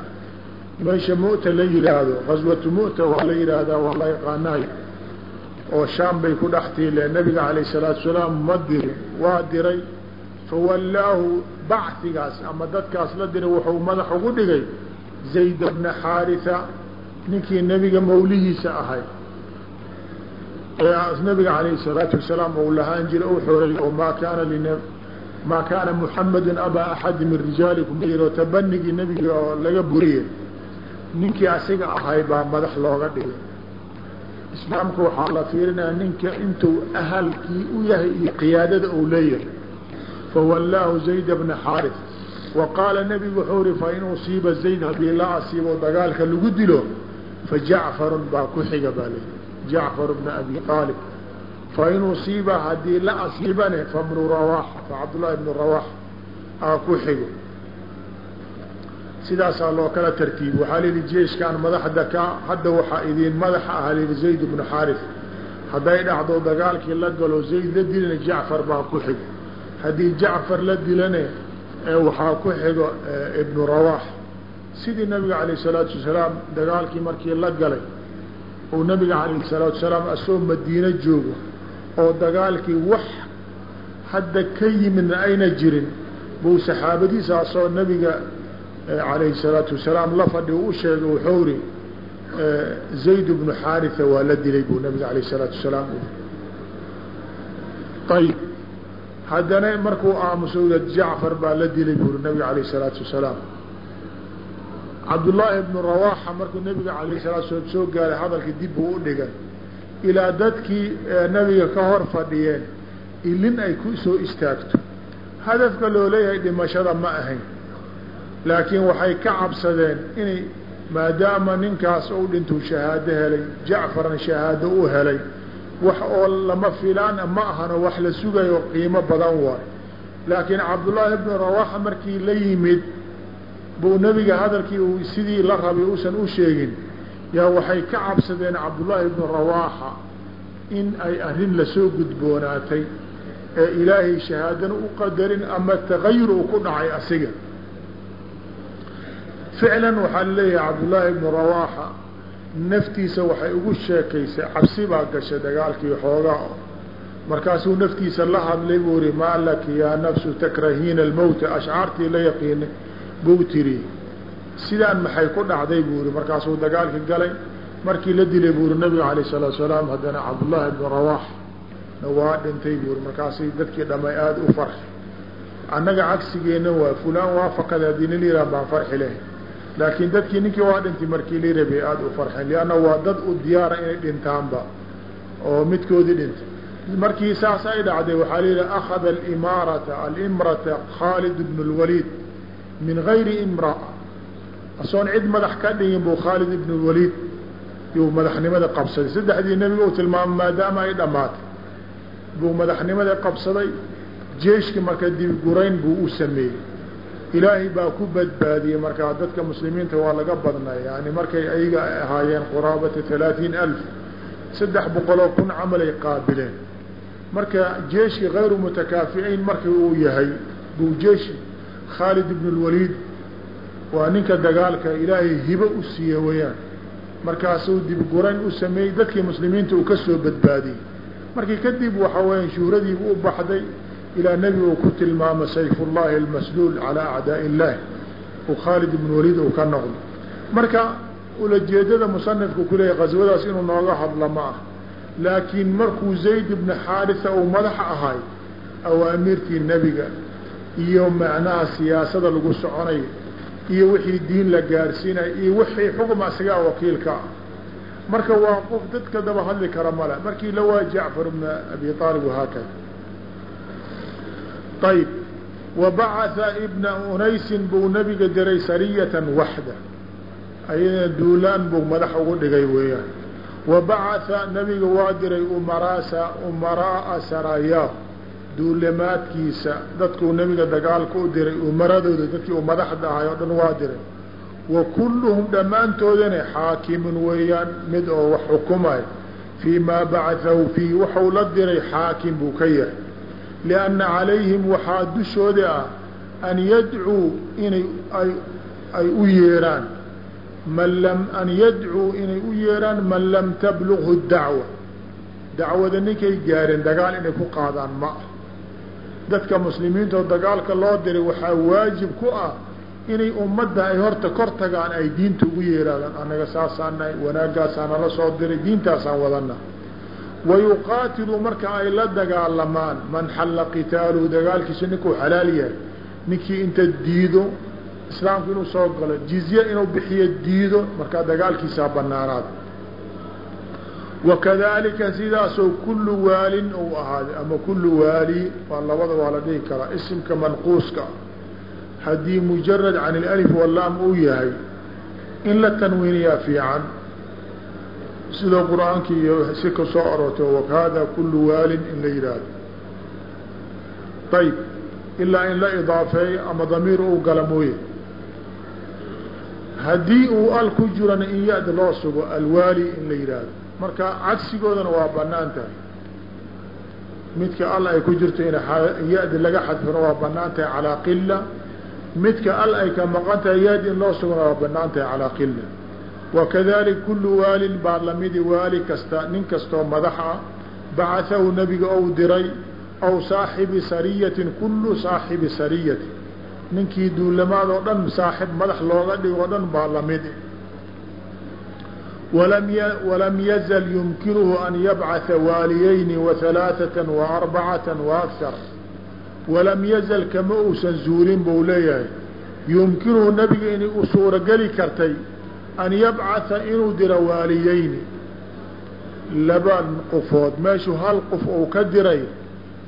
meesha mu'ta la yidhaahdo qaswatu mu'ta waa la yidhaahdaa waa la yaqaanaay oo shaam bay ku dhex tiileen nabiga calayh salaatu wasalaam ma dirin. Waa diray fawallaahu bacdigaas ama dadkaas la diray wuxuu madax ugu dhigay zayd bna xaarisa ninkii nebiga mawlihiisa ahay. Ee nabiga calayhi salaatu wasalaam uu lahaan jiray u xoray oo maa kaana maa kaana muxamedun abaa axadi min rijaalikum oo tabanigii nebiga oo laga buriyey ninkii asiga ahay baa madax looga dhigay. Islaamka waxaa la fiirinayaa ninka intuu ahalkii u yahay iyo qiyaadada uu leeyahay. Fawallaahu zayd bna xaaris. Wa qaala nebigu wuxuu ihi fain usiiba zayd haddii la asiibo dagaalka lagu dilo fajacfarun baa ku xiga baa leeyahy jacfar bna abi aalib fain usiiba haddii la asiibane fabnu rawaxa fa cabdullaahi bnu rawax aa ku xigo sidaasaa loo kala tartiibi waxaa lihi jeeshkan madaxda ka hadda waxaa idiin madaxa aha lihi zayd bnu xaaris. Hadday dhacdo dagaalkii la galo zayd la dilana jacfar baa ku xigo. Haddii jacfar la dilane waxaa ku xigo ibnu rawax sidii nabiga calayh salaatu wasalaam dagaalkii markii la galay uu nabiga calayh salaatu wasalaam asoo madiino joogo oo dagaalkii wax hadda ka yimidna ayna jirin buu saxaabadiisa nabiga calayhi salaatu wasalaam la fadhi u sheegay wuxuu ri zayd bnu xaarisa waa la dilay buu nabiga calayh salaatu wasalaam ayib haddana markuu aamuso jacfar baa la dilay buuri nabiga alayh الsalaatu wasalaam. Cabdullaahi bnu rawaaxa markuu nabiga alayh salatu salaam soo gaaray hadalka dib buu u dhigay. Ilaa dadkii nabiga ka hor fadhiyeen ilin ay ku soo istaagto. Hadafka loo leeyahay dhimashada ma ahayn laakiin waxay ka cabsadeen inay maadaama ninkaas uu dhintuu shahaado helay jacfarna shahaado u helay wax oo lama filaan ma ahano wax la sugayo qiimo badan waay. Laakiin cabdullaahi bnu rawaaxa markii la yimid buu nebiga hadalkii uu sidii la rabay uusan u sheegin yaa waxay ka cabsadeen cabdullaahi bnu rawaaxa in ay arrin la soo gudboonaatay ee ilaahay shahaadana u qadarin ama tagayur uu ku dhacay asiga ficlan waxaa leeyahay cabdullaahi bnu rawaaxa naftiisa waxay ugu sheekaysay cabsi baa gashay dagaalkii xoogaa markaasuu naftiisa la hadlay buu ihi maa laki yaa nafsu takrahiina almowta ashcaartii la yaqiinay buu tiri sidaan maxay ku dhacday buu ihi markaasuu dagaalkii galay markii la dilay buu ihi nabiga alayh salaatu salaam haddana cabdullaahi bnu rawaax na waa dhintay buu ihi markaasay dadkii dhamay aada u farxi annaga cagsigeenna waa fulaan waafaqada haddii nin yihah baan farxi leh laakiin dadkii ninkii waa dhintay markii la rabay aada u farxeen lianna waa dad u diyaara inay dhintaanba oo midkoodii dhintay markii saas ay dhacday waxaa layihi akhada alimaarata alimrata khaalid bnu lwaliid min gayri imraa. Asoon cid madax ka dhigin buu khaalid ibnu lwaliid yuu madaxnimada qabsaday. Saddexdii nebiga u tilmaamay maadaama ay dhammaatay buu madaxnimada qabsaday jeeshki marka dibgurayn buu u sameeyey ilaahay baa ku badbaadiyey markaa dadka muslimiinta waa laga badnay yani markay ayaga ahaayeen quraabata halaaثiin alf saddex boqoloo kun camalay qaabileen. Marka jeeshki hayru mutakaafi'iin markii uu yahay buu jeeshi khaalid ibn اlwaliid waa ninka dagaalka ilaahay hibo u siiye weyaan. Markaasuu dibgurayn u sameeyey dadkii muslimiinta uu ka soo badbaadiyey. Markii kadib waxa weya shuhradiibu u baxday ilaa nebigu ku tilmaamo sayf ullahi almasluul calaa acdaaءi illahi uu khaalid ibn waliid uu ka noqdo marka ulajeedada musanifku kuleeyahy qaswadaas inuu nooga hadla ma ah laakiin markuu zayd ibna xaarisa uu madaxa ahay awaamirtii nebiga iyo macnaha siyaasada lagu soconayo iyo wixii diin la gaarsiinayo iyo wixii xukm isagaa wakiilka ah marka waa qof dadka daba hadli kara male markii la waa jacfar bna abi aalib wahaakada ayb wabacatha ibna unaysin buu nabiga diray sariyatan waxda ayadana duulaan buu madax ugu dhigay weeyaan wabacatha nabiga waa diray umaraasa umaraaa saraayaa duulamaadkiisa dadkuu nabiga dagaalka u diray umaradooda dadkii uu madaxda ahay oo dhan waa diray wa kulluhum dhammaantoodana xaakimun weeyaan mid oo wax xukumay fii maa bacathahu fiihi waxau la diray xaakim buu ka yahay lianna calayhim waxaa dushooda ah an yadcuu inay ay u yeeraan man lam an yadcuu inay u yeeraan man lam tablughu dacwa dacwada ninkay gaareen dagaal inay ku qaadaan ma ah dadka muslimiinta oo dagaalka loo diray waxaa waajib ku ah inay ummadda ay horta kor tagaan ay diinta ugu yeeraadaan annaga saasaan nahay nala soo diray diintaasaan wadana wayuqaatilu marka ay la dagaalamaan man xalla qitaaluhu dagaalkiisa ninkuu xalaal yahay ninkii inta diido islaamku inuu soo galo jizye inuu bixiyo diido markaa dagaalkiisaa banaanaad wakadalika sidaasoo kullu waalin uu ahaaday ama kullu waali waa labada waa la dhihi karaa isimka manquuska haddii mujarad can ilalif walaam uu yahay in la tanwiiniyaa fiican sidoo qur'aanki iyo si ka soo aroortay wahada kullu waalin in la yidhaahdo ayb ilaa in la idaafeeyo ama damiir uu gala mooye. Haddii uu al ku jirana in ya-d loo sugo alwaali in la yidhaahdo marka cagsigoodana waa bannaan tahay. Midka al ay ku jirto in ya-di laga xadfino waa bannaan tahay calaa qila midka al ay ka maqan tahay ya-d in loo sugona waa bannaan tahay calaa qila wakadalik kullu waalin baa lamidi waali kasta nin kastoo madax ah bacathahu nebiga ou diray aw saaxibi sariyatin kullu saaxibi sariyati ninkii duulamaad oo dhan saaxib madax looga dhigo o dhan baa lamidi walam yazal yumkinuhu an yabcatha waaliyayni wahalaaثata waarbacata waakar walam yazal kama uusan zuulin buu leeyahay yumkinuhu nabiga inay u suurogeli kartay an yabcatha inuu diro waaliyeyni laba qofood meeshuu hal qof uu ka diray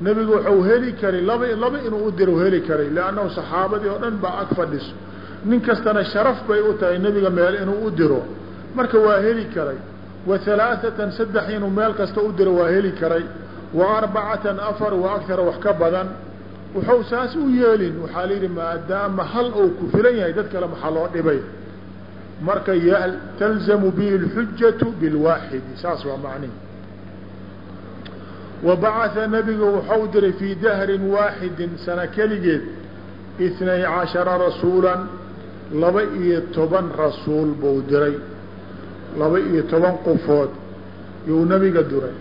nebigu wuxuu heli karay laba laba inuu u diro heli karay leannahu saxaabadii oo dhan baa ag fadhiso. Nin kastana sharaf bay u tahay nebiga meel inuu u diro marka waa heli karay. Wa halaaثatan saddex inuu meel kasta u diro waa heli karay. Wa arbacatan afar wa ka badan. Wuxuu saas u yeelin waxaa maadaama hal uu ku filan yahay dad kale maxaa loo dhibay marka talzamu bihi اlxujatu bilwaaxidi saas waa macnihi wa bacatha nabiga waxau diray fii dahrin waaxidin sana keligeed itnay cashara rasuulan laba iyo toban rasuul buu diray. Laba iyo toban qofood yuu nabiga diray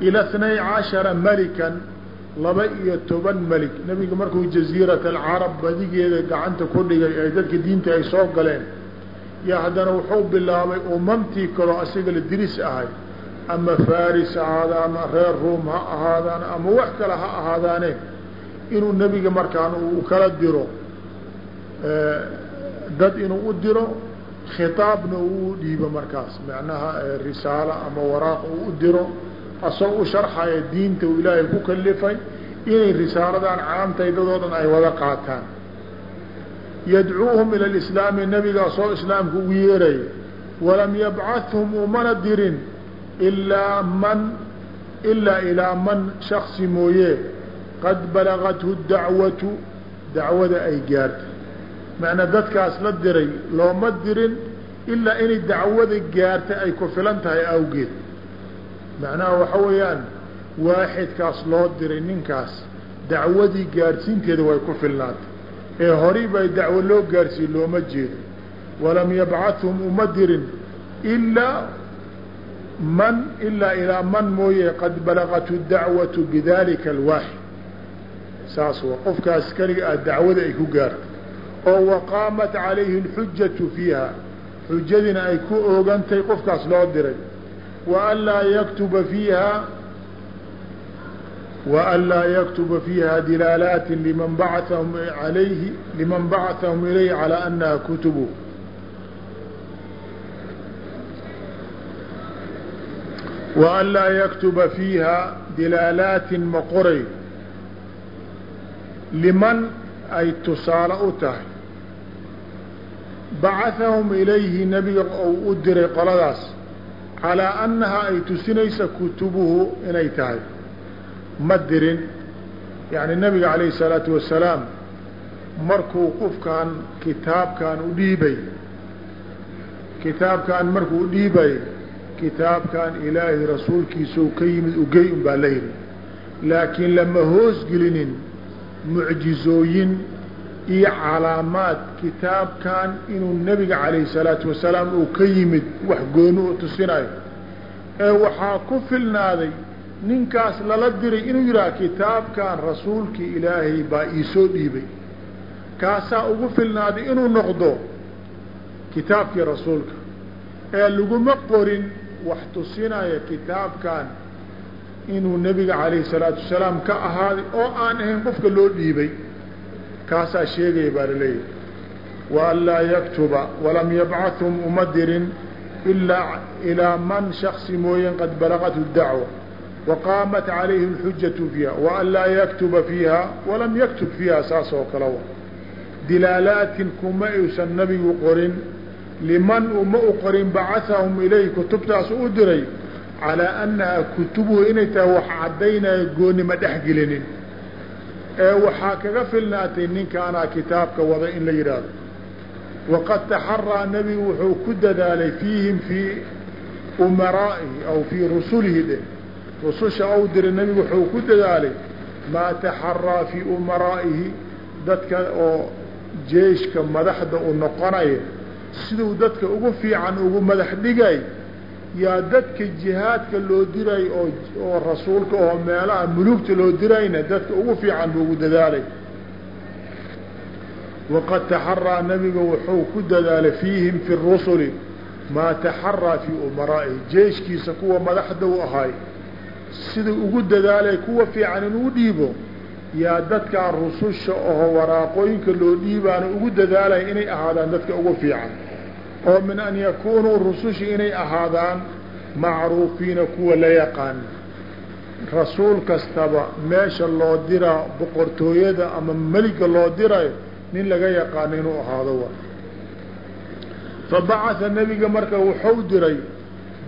ila itnay cashara melikan laba iyo toban melig nebiga markuu jaziirata alcarab badigeeda gacanta ku dhigay ay dadka diinta ay soo galeen yaa haddana wuxuu bilaabay umamtii kaloo asiga la diris ahay ama faris ahaada ama reer ruom ha ahaadaan ama wax kale ha ahaadaane inuu nebiga markaan uu kala diro dad inuu u diro khitaabna uu dhiibo markaas. Macnaha risaalo ama waraaq uu u diro asagoo u sharxaya diinta uu ilaahay ku kalifay inay risaaladan caamtaydadoo dhan ay wada qaataan yadcuuhum ila lislaami nebigaasoo islaamka ugu yeeraya walam yabcathum umana dirin ilaa man ilaa ilaa man shaksi mooye qad balagathu dacwatu dacwada ay gaartay. Macnaa dadkaas la diray looma dirin ilaa inay dacwada gaartay ay ku filan tahay awgeed. Macnaha waxa weeyaan waaxidkaas loo diray ninkaas dacwadii gaarsiinteeda way ku filnaatay ee horay bay dacwo loo gaarsiiye looma jeedo walam yabcathum uma dirin ilaa man ilaa ilaa man mooye qad balagatu dacwatu bidalika alwaaxid. Saas wa qofkaas keliga ah dacwada ay ku gaartay oo waqaamat calayhi اlxujatu fiiha. Xujadiina ay ku oogantay qofkaas loo diray. Waan laa yaktuba fiiha waan laa yaktuba fiiha dilaalaati liman bacahum alayhi liman bacahum ilayhi calaa anaha kutubu waan laa yaktuba fiiha dilaalaatin ma qoray liman ay tusaale u tahay bacahahum ilayhi nebiga ou u diray qoladaas calaa annahaa ay tusinaysa kutubuhu inay tahay ma dirin. Yacni nebiga calayhi الsalaatu wasalaam markuu qofkan kitaabkan u dhiibay. Kitaabkan markuu u dhiibay kitaabkan ilaahay rasuulkiisau ka yimid ugey un baa la yidhi. Laakiin lama hoos gelinin mucjizooyin iyo calaamaad kitaabkan inuu nebiga calayhi salaatu wasalaam uu ka yimid wax gooni u tusinayo. Ee waxaa ku filnaaday ninkaas lala diray inuu yidhaha kitaabkan rasuulkii ilaahay baa iisoo dhiibay. Kaasaa ugu filnaaday inuu noqdo kitaabkii rasuulka. Ee laguma qorin wax tusinaya kitaabkan inuu nebiga calayhi salaatu wasalaam ka ahaaday oo aan ahayn qofka loo dhiibay. Kaasaa sheegaya baa laleeyahy waan laa yaktuba walam yabcathum uma dirin ilaa ilaa man shaksi mooyen qad balagathu dacwa waqaamat calayhi اlxujatu fiiha waan laa yaktuba fiiha walam yaktub fiiha saas oo kale dilaalaatin kuma uusan nabigu qorin liman uma u qorin bacahahum ilayh kutubtaas u diray calaa annahaa kutubuhu inay tahay wax caddaynaya gooni ma dhex gelinin ee waxaa kaga filnaatay ninkaanaa kitaabka wada in la yidhaahdo waqad taxaraa nebigu wuxuu ku dadaalay fiihim fii umaraa'ihi aw fii rusulihi dheh rususha ou diray nebigu wuxuu ku dadaalay maa taxaraa fii umaraa'ihi dadka oo jeeshka madaxda u noqonaya siduu dadka ugu fiican ugu madax dhigay yaa dadka jihaadka loo diray oo oo rasuulka oo meelaha mulugta loo dirayna dadka ugu fiican buu ugu dadaalay. Waqad taxaraa nebiga wuxuu ku dadaalay fiihim fi rusuli maa taxaraa fii umaraa'ihi jeeshkiisa kuwa madaxda u ahay sida ugu dadaalay kuwa fiican inuu dhiibo yaa dadkaan rususha oo waraaqooyinka loo dhiibaana ugu dadaalaya inay ahaadaan dadka ugu fiican. oo min an yakuunuu rususha inay ahaadaan macruufiina kuwa la yaqaan. Rasuul kastaba meesha loo diraa boqortooyada ama meliga loo dirayo nin laga yaqaano inuu ahaado wa fabacatha nebiga marka wuxuu diray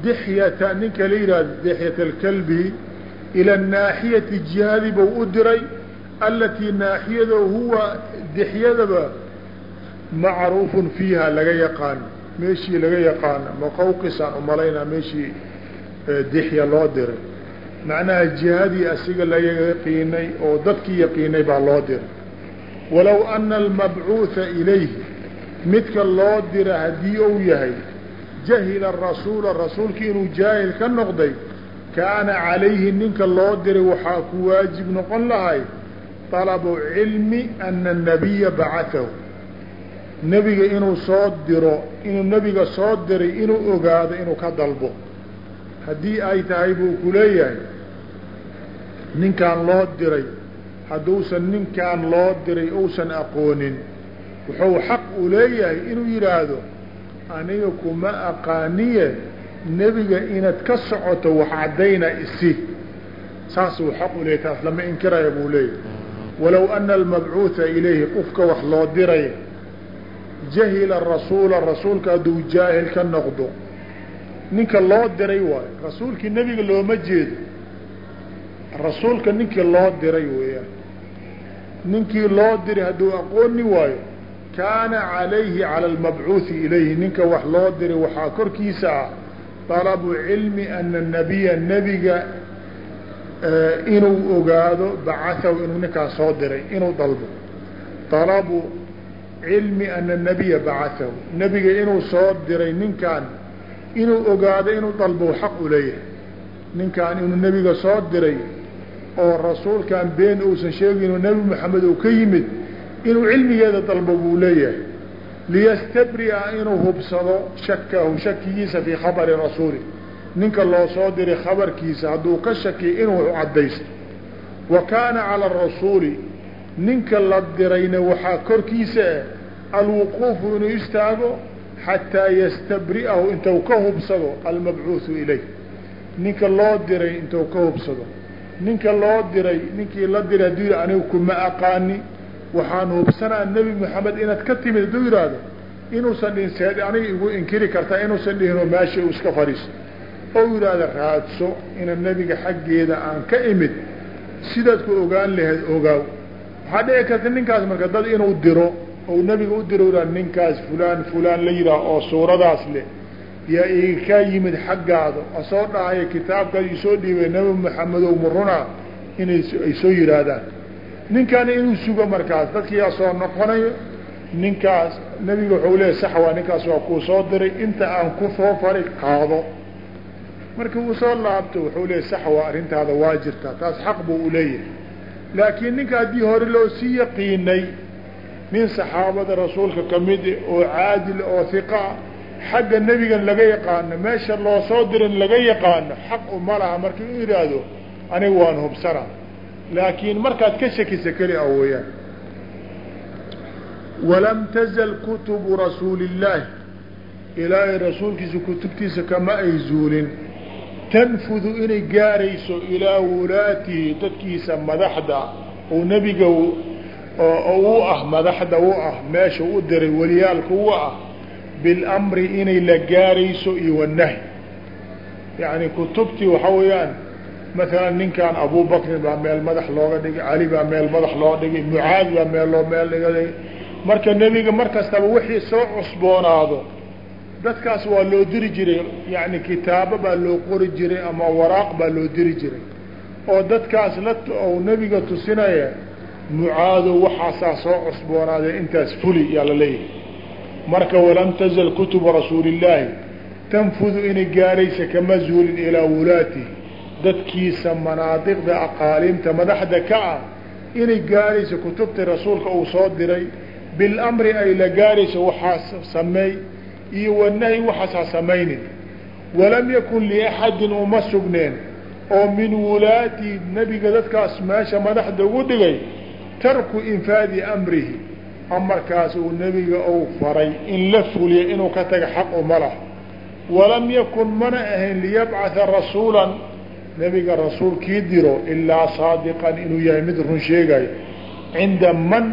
dixyata ninka la yidhahdo dixyata alkalbi ila naaxiyati jihadi buu u diray alatii naaxiyada huwa dixyadaba macruufun fiiha laga yaqaano meeshii laga yaqaano maqawqisaan umalaynaa meeshii dixya loo diray macnaha jihadii asiga la yaqiinay oo dadkii yaqiinay baa loo diray walow ana almabcuuha ilayhi midka loo dira haddii uu yahay jahila rasuula rasuulkii inuu jaahil ka noqday kaana calayhi ninka loo diray waxaa ku waajib noqon lahay طalabu cilmi ana الnabiya bacatahu nebiga inuu soo diro inuu nebiga soo diray inuu ogaado inuu ka dalbo haddii ay tahay buu ku leeyahay ninkaan loo diray hadduusan ninkaan loo diray uusan aqoonin wuxuu xaq u leeyahay inuu yidhaahdo aniga kuma aqaaniye nebiga inaad ka socoto wax caddayna isi. Saasuu xaq u leeyahy taas lama inkiraya buu leeyahay. Walow ana almabcuuha ilayhi qofka wax loo diray jahila rasuula rasuulka hadduu jaahil ka noqdo ninka loo diray waayo rasuulkii nebiga looma jeedo. Rasuulka ninkii loo diray weeyaan ninkii loo diray hadduu aqooni waayo kaana calayhi cala almabcuuhi ilayhi ninka wax loo diray waxaa korkiisa ah dalabu cilmi ana nabiya nebiga inuu ogaado bacathahu inuu ninkaas soo diray inuu dalbo. Dalabu cilmi ana nabiya bacathahu nebiga inuu soo diray ninkaan inuu ogaado inuu dalbo xaq u leeyahay. Ninkaan inuu nebiga soo diray oo rasuulkan been uusan sheegin nebi moxamed uu ka yimid inuu cilmigeeda dalbo buu leeyahay. Liyastabria inuu hubsado shakahu shakigiisa fii khabari rasuuli. Ninka loo soo diray khabarkiisa hadduu ka shakiya inuu caddaysto. Wa kaana cala arasuuli ninka la dirayna waxaa korkiisa ah alwuquufu inuu istaago xataa yastabri'ahu intuu ka hubsado almabcuuhu ilayh. Ninka loo diray intuu ka hubsado. Ninka loo diray ninkii la diray hadduu yidhi anigu kuma aqaani waxaan hubsanaa nebi moxamed inaad ka timid hadduu yidhaahdo inuusan dhihin seed aniga igu inkiri kartaa inuusan dhihinoo meesha uu iska fadhiisto. Oo yidhaahda raadso ina nebiga xaggeeda aan ka imid sidaad ku ogaan lahayd ogaaw. Waxaa dhici karta ninkaas marka dad inuu diro ou nebiga u diro yidhah ninkaas fulaan fulaan la yidhaah oo suuradaas leh. Yaa iga kaa yimid xaggaada asoo dhahaya kitaabkaad isoo dhiibay nebi maxamedow murunaa inay ay soo yidhaahdaan ninkaana inuu sugo markaas dadkiyaa soo noqonayo ninkaas nebiga waxau leeya sax waa ninkaas waa kuu soo diray inta aan ku soo fari qaado. Markii uu soo laabto wuxuu leeya sax waa arrintaada waa jirtaa taas xaq buu u leeyahay. Laakiin ninka haddii hore loo sii yaqiinay nin saxaabada rasuulka ka mid oo caadil oo hiqaa xagga nebigan laga yaqaano meesha loo soo dirin laga yaqaano xaq uma laha markii u yidhaahdo aniga waan hubsana laakiin markaad ka shakisa keli a weeyaan walam tazal kutubu rasuuli illaahi ilaahay rasuulkiisa kutubtiisa kama ay zuulin. Tanfudu inay gaarayso ilaa wulaatihi dadkiisa madaxda oo nebiga oo u ah madaxda u ah meesha u diray weliyaalka u ah biاlamri inay la gaarayso iyo wanahy yani kutubtii waxaa weeyaan maalan ninkan abubakrin baa meel madax looga dhigay cali baa meel madax loo dhigay mucaad baa meel loo meel dhigay. Marka nebiga mar kastaba wixii soo cusboonaado dadkaas waa loo diri jiray yani kitaabo baa loo qori jiray ama waraaq baa loo diri jiray. Oo dadkaas la ou nebiga tusinaya mucaado waxaasaa soo cusboonaaday intaas fuli yaa la leeyahay. Marka walam tazal kutuba rasuuli illaahi tanfudu inay gaaraysa kama zuulin ilaa wulaati dadkiisa manaadiqda aqaaliimta madaxda ka ah inay gaarayso kutubtii rasuulka uu soo diray. Bilamri ay la gaarayso waxaa sameey iyo wanahyi waxaas ha samaynin. Walam yakun liaxadin uma sugneen oo min wulaati nebiga dadkaas meesha madaxda ugu dhigay tarku infaadi amrihi amarkaas uu nebiga ou faray in la fuliya inuu ka taga xaq uma lah walam yakun mana ahayn liyabcatha rasuulan nebiga rasuul kii diro ilaa saadiqan inuu yahay mid run sheegayo cinda man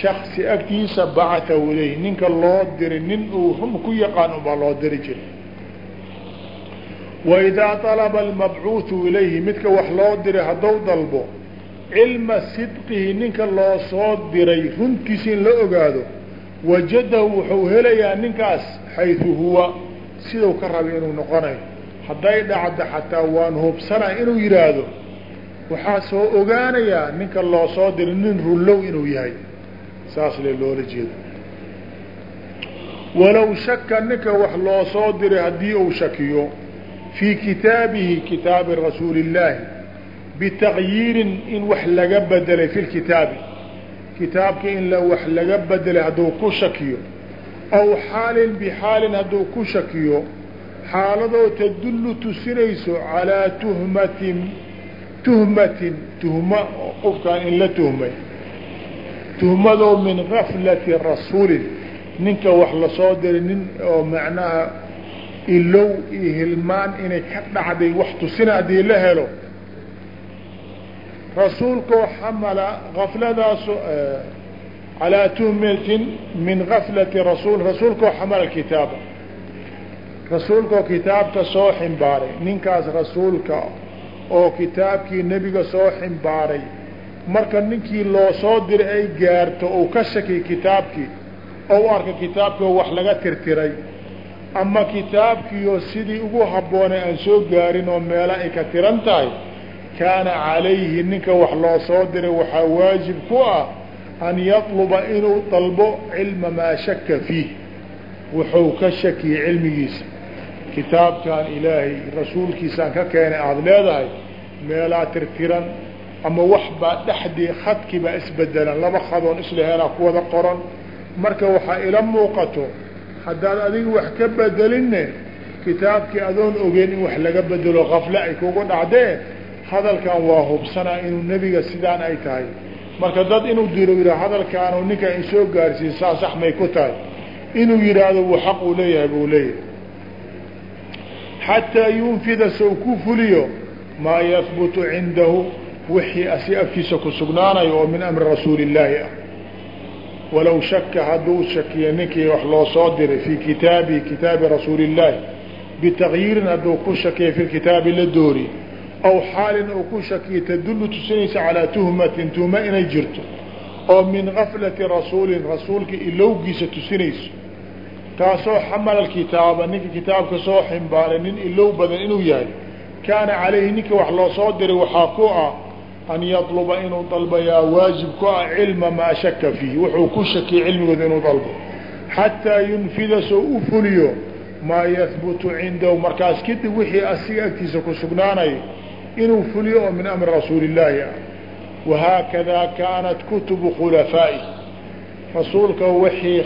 shaksi agtiisa bacathahu ilayh ninka loo diri nin uu run ku yaqaan ubaa loo diri jiray. Waidaa alaba almabcuuhu ilayhi midka wax loo diray haddou dalbo cilma sidqihi ninka loo soo diray runtiisa in la ogaado wajadahu wuxuu helayaa ninkaas xaydu huwa sidau ka rabay inuu noqonayo hadday dhacdo xataa waan hubsanaa inuu yidhaahdo waxaa soo ogaanayaa ninka loo soo diray nin runlow inuu yahay. Saas le loola jeedo. Walow shaka ninka wax loo soo diray haddii uu shakiyo fii kitaabihi kitaabi rasuuli illaahi bitagyiirin in wax laga bedelay fi lkitaabi kitaabka in wax laga bedelay hadduu ku shakiyo aw xaalin bixaalin hadduu ku shakiyo xaaladoo tadullu tusinayso calaa tuhmatin tuhmatin tuhma qofkaan in la tuhmay. Tuhmadoo min gaflati rasuulin ninka wax la soo diray nin oo macnaha ilow iyo hilmaan inay ka dhacday wax tusina haddii la helo. Rasuulkoo xamala gafladaaso calaa tuhmatin min gaflati rasuul rasuulkoo xamala kitaaba rasuulkoo kitaabka soo ximbaaray ninkaas rasuulka oo kitaabkii nebiga soo ximbaaray marka ninkii loo soo diray ay gaarto uu ka shakiy kitaabkii ou arka kitaabkii wax laga tirtiray ama kitaabkiioo sidii ugu habboonay aan soo gaarin oo meela ay ka tiran tahay kaana calayhi ninka wax loo soo diray waxaa waajib ku ah an yatluba inuu dalbo cilma maa shaka fiih wuxuu ka shakiyey cilmigiisa kitaabkan ilaahay rasuulkiisaan ka keenay aada leedahay meelaa tirtiran ama wax baa dhexdii khadkii baa isbedelan laba khadoon islaheenaa ku wada qoran. Marka waxaa ila muuqato haddaad adiga wax ka bedelinne kitaabkii adoon ogeyn in wax laga bedelo kafle ay kugu dhacdee hadalkan waa hubsanaa inuu nebiga sidaan ay tahay. Marka dad inuu diro yidha hadalkaanu ninkaa in soo gaarsiin saa sax may ku tahay. Inuu yidhaahdo wuu xaq uu leeyahay buu leeyahay xataa yunfida sow ku fuliyo maa yahbutu cindahu wixii asi agtiisa ku sugnaanayo oo min amri rasuuli illaahi ah walow shaka hadduu shakiyo ninkii wax loo soo diray fii kitaabihi kitaabi rasuuli illaahi bitagyiirin hadduu ku shakiya fi kitaabi la doori aw xaalin uu ku shakiya tadullu tusinaysa calaa tuhmatin tuhma inay jirto oo min gaflati rasuulin rasuulka ilowgiisa tusinayso taasoo xamala kitaaba ninka kitaabka soo ximbaaray nin ilow badan inuu yahay kaana calayhi ninka wax loo soo diray waxaa ku ah an yadluba inuu dalbayaa waajib ku ah cilma maa shaka fiihi wuxuu ku shakiyay cilmigooda inuu dalbo. Xataa yunfida soo u fuliyo maa yahbutu cindahu markaas kadib wixii asiga agtiisa ku sugnaanayo inuu fuliyo oo min amri rasuuli illaahi ah wahaakadaa kaanat kutubu khulafaa'i rasuulka wixii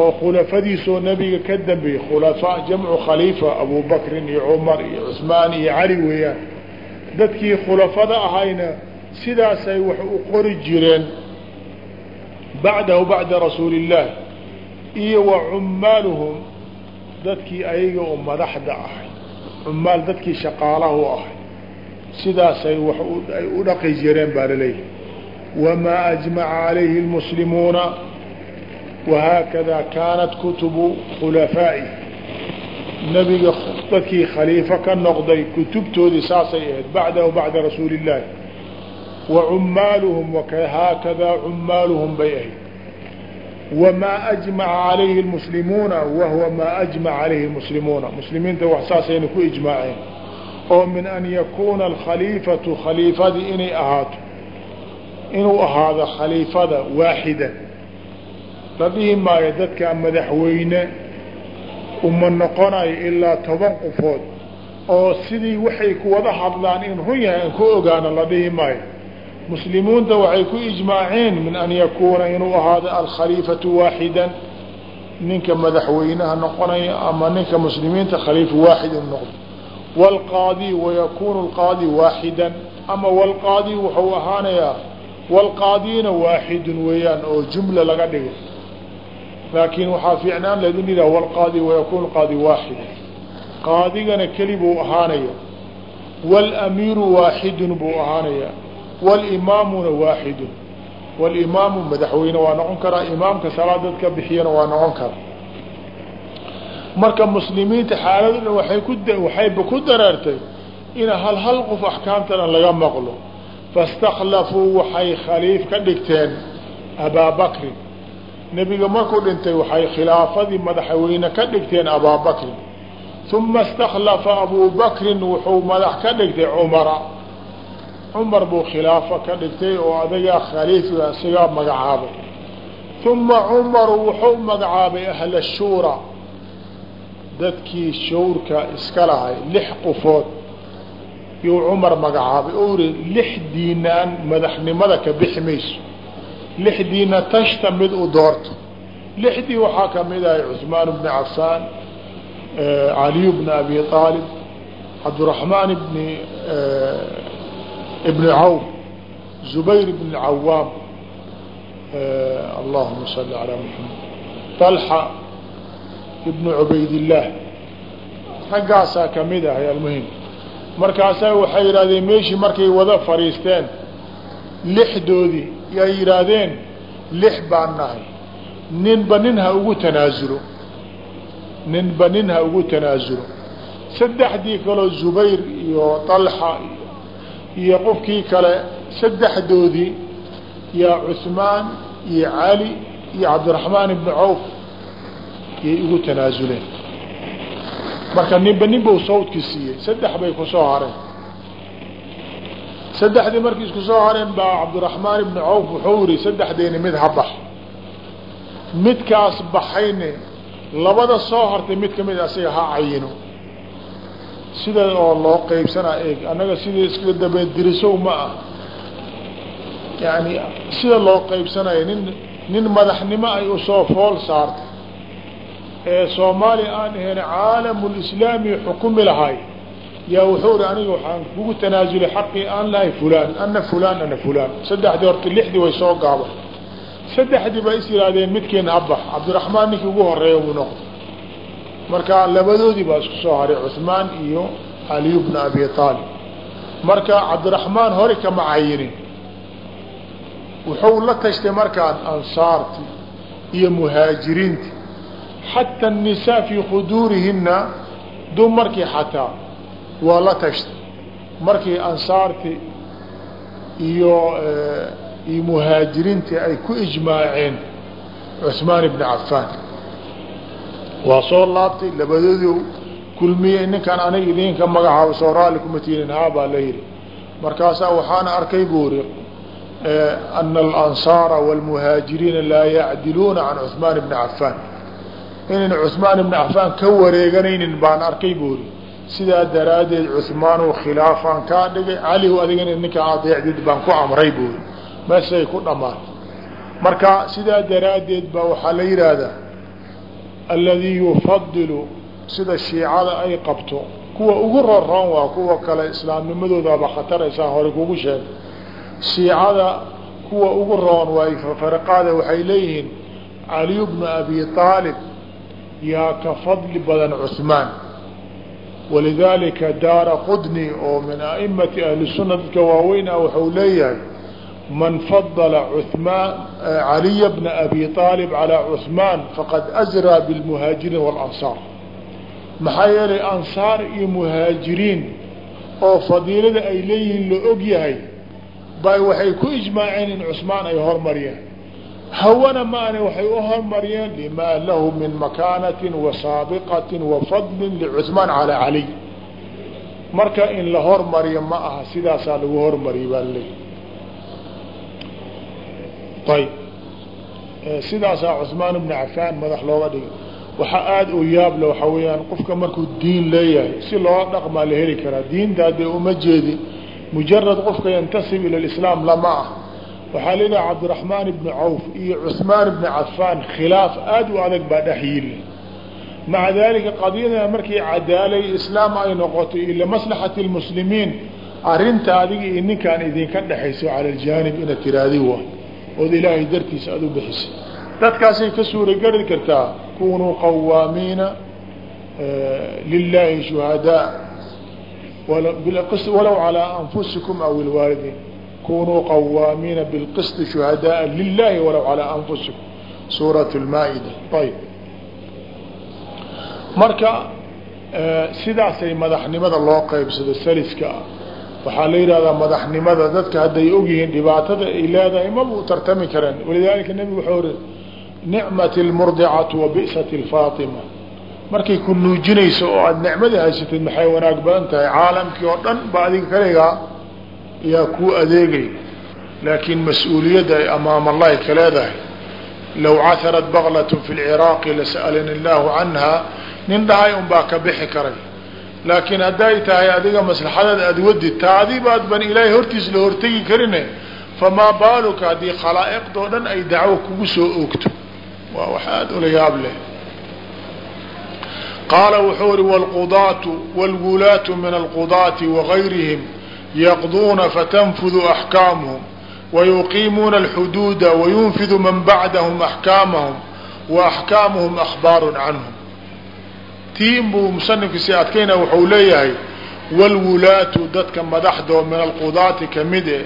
oo khulafadiisoo nabiga ka dambeeyey khulafaa jamcu khaliifa abubakrin iyo cumar iyo cusmaan iyo cali weeyaan. Dadkii khulafada ahayna sidaasay wax u qori jireen. Bacdahu bacda rasuuli illaah iyo wa cummaaluhum dadkii ayaga oo madaxda ahay. Cummaal dadkii shaqaalahu ahay. Sidaasay wax ay u dhaqi jireen baa la leeyahay wamaa ajmaca calayhi lmuslimuuna wahaakada kaanat kutubu khulafaa'i nebiga dadkii khaliifo ka noqday kutubtoodii saasay ahayd bacdahu bacda rasuuli illaahi wa cummaaluhum wahaakadaa cummaaluhum bay ahayd wamaa ajmaca calayhi lmuslimuuna wahuwa maa ajmaca calayhi lmuslimuuna muslimiinta wax saasayna ku ijmaaceen oo min an yakuuna alkhaliifatu khaliifadii inay ahaato inuu ahaado khaliifada waaxidan la dhihi maayo dadka madaxweyne uma noqonayo ilaa toban qofood oo sidii waxay ku wada hadlaan in run yahay aan ku ogaano la dhihi maayo muslimuunta waxay ku ijmaaceen min an yakuuna inuu ahaado alkhaliifatu waaxidan ninka madaxweynaha noqonaya ama ninka muslimiinta khaliifa waaxid inu noqdo. Waalqaadi wayakuunu alqaadi waaxidan ama walqaadi wuxuu ahaanayaa waalqaadiina waaxidun weeyaan oo jumla laga dhigo laakiin waxaa fiicnaan lahayd in yidhah wاlqaadi wayakunu qaadi waaxida qaadigana keli buu ahaanaya wاlamiiru waaxidun buu ahaanaya wاlimaamuna waaxidun wاlimaamu madaxweyne waa noqon karaa imaamka salaad dadka bixiyana waa noqon karaa marka muslimiinta xaaladuna waay ku waxayba ku dareertay in hal hal qof axkaamtana laga maqlo faاstakhlafuu waxay khaliif ka dhigteen abaa bakrin nebiga markuu dhintay waxay khilaafadii madaxweyne ka dhigteen abaa bakrin uma اstakhlafa abu bakrin wuxuu madax ka dhigtay cumara cumar buu khilaafo ka dhigtay oo adagaa khaliifga isagaa magacaabay. Uma cumaru wuxuu magacaabay ahla shuura. Dadkii shawrka iska lahay lix qofood yuu cumar magacaabay. Oo yihi lixdiinaan madaxnimada ka bixi mayso lixdiina tashta mid u doorto. Lixdii waxaa ka mid ahay cusmaan bni cafaan caliy bni abi aalib cabdiraxmaan bni ibn cawf zubayr bn cawaam allahuma salli calaa muxamed talxa ibnu cubaydillaah raggaasaa ka mid ahay almuhim markaasaa waxay yidhahdeen meeshii markay wada fadhiisteen lixdoodii yay yidhaahdeen lix baan nahay. Ninba nin ha ugu tanaasulo. Ninba nin ha ugu tanaasulo. Saddexdii kaloo zubayr iyo talxa iyo qofkii kale saddexdoodii yaa cusmaan iyo cali iyo cabdiraxmaan ibni cawf yay ugu tanaasuleen marka ninba nin bau sawdkii siiyey saddex bay ku soo hareen saddexdii markii isku soo hareen baa cabdiraxmaan ibni cawf wuxuu yihi saddexdeeni mid ha bax. Midkaas baxayne labada soo hartay mid ka mid asiga ha cayino. Sida oo loo qaybsanaa eeg annaga sidii iska dabedirisow ma ah yani sida loo qaybsanayo nin nin madaxnimo ay u soo fool saartay. Ee soomaaliya aan ahayn caalamulislaami xukumi lahay yaa wuxuu hi aniga waxaan kugu tanaasulay xaqii aan lahay fulan ana fulan ana fulan saddexdii horta lixdii way soo gaaba saddexdii bay is yihaahdeen midkiina abax cabdiraxmaan ninkii ugu horreeya buu noqda marka labadoodii baa isku soo haray cuhmaan iyo aliyu bna abi aalib marka cabdiraxmaan hore kama cayinin wuxuu la tashtay markaan ansaartii iyo muhaajiriintii. Xata الnisaa fii khuduurihina dumarkii xataa waa la tashtay markii ansaartii iyo eh, iyo muhaajiriintii ay ku ijmaaceen cusmaan ibni cafaan waa soo laabtay labadoodii kulmiyey ninkan aniga idinka magacaabo soo raali kuma tiinin baa la yidhi. Markaasaa waxaana arkay buu eh, ana alansaara wاlmuhaajiriina laa yacdiluuna can cusmaan ibni cafaan inayna cusmaan ibni cafaan ka wareeganaynin baan arkay buu sidaa daraaddeed cuثmaanu khilaafaan kaa dhigay calihu adigana ninkaa adeecdid baan ku amray buu iri meesay ku dhammaatay marka sidaa daraaddeed baa waxaa la yidhaahdaa alladii yufadilu sida shiicada ay qabto kuwa ugu roron waa kuwa kale islaamnimadoodaaba khataraysaa hore kugu sheegay. Shiicada kuwa ugu roon waay farqaada waxay leeyihiin caliyu bnu abi aalib yaa ka fadli badan cuثmaan walidaalika daara qudni oo min aimati ahli sunna dadka waaweyn ah waxau leeyahay man fadla cuثmaan caliya bna abi aalib calaa cuثmaan faqad asraa bilmuhaajiriin walansaar. Maxaa yeelay ansaar iyo muhaajiriin oo fadiilada ay leeyihiin la og yahay bay waxay ku ijmaaceen in cusmaan ay hormariyeen hawana maane waxay u hormariyeen limaa lahu min makaanatin wa saabiqatin wa fadlin licuثmaan calaa caliy marka in la hormariyo ma aha sidaasaa lagu hormariyay baa laleeyahy ayb sidaasaa cuثmaan bni cafaan madax looga dhigay. Waxaa aada u yaable waxaa weeyaan qofka markuu diin leeyahay si loola dhaqmaa la heli karaa. Diinta haddee uma jeedin mujarad qofka yantasib ila lama ah waxaa leedaha cabdiraxmaan ibni cawf iyo cusmaan ibni cafaan khilaaf aada u adag baa dhex yili maca dalika qadiyadana markii cadaalay islaam ay noqoto iyo limaslaxati lmuslimiin arrinta adiga iyo ninkaan idinka dhexayso cala aljaanib inaad tiraadi wa ood ilaahay dartiisa aada u bixisa dadkaasay ka suurageli kartaa kunuu qawaamiina lilahi shuhadaa walow calىa anfusikum aw ilwaalidiin kunuu qawaamiina bilqisti shuhadaaa lilaahi walow calaa anfusikum suurat lmaa-ida marka sidaasay madaxnimada loo qeybsado saliska waxaa la yidhahdaa madaxnimada dadka hadday ogyihiin dhibaatada ay leedahay mabuu tartami kareen walidaalika nebigu waxau uri nicmat lmurdicatu wa bi'sat lfaatima markay ku nuujinayso oo aada nicmadii haysatid maxay wanaag badan tahay caalamkii oo dhan ba adiga kaligaa yaa kuu adeegay laakiin mas'uuliyadda ay amaam allahi ka leedahay low caharat baklat fi lciraaqi lasa'alani illaahu canha nin dhahay un baa ka bixi karay. Laakiin hadday tahay adiga maslaxadaad aada wadi taadi baad ban ilaahay hortiis la hortegi karine famaa baaluka haddii khalaa'iqdoo dhan ay dacwo kugu soo oogto. Waa wax aada ula yaab leh. Qaala wuxuu ihi wاlqudaatu wاlwulaatu min alqudaati wagayrihim yaqduuna fatanfudu axkaamuhum wayuqiimuuna alxuduuda wayunfidu man bacdahum axkaamahum wa axkaamuhum ahbaaru canhum tiin buu musanifka si adkayna wuxuu leeyahay wاlwulaatu dadka madaxdoo min alqudaati ka mid e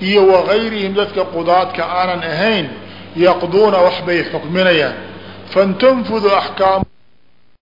iyo wagayrihim dadka qudaadka aanan ahayn yaqduuna wax bay xukminayaan. Fantanfudu axkaamu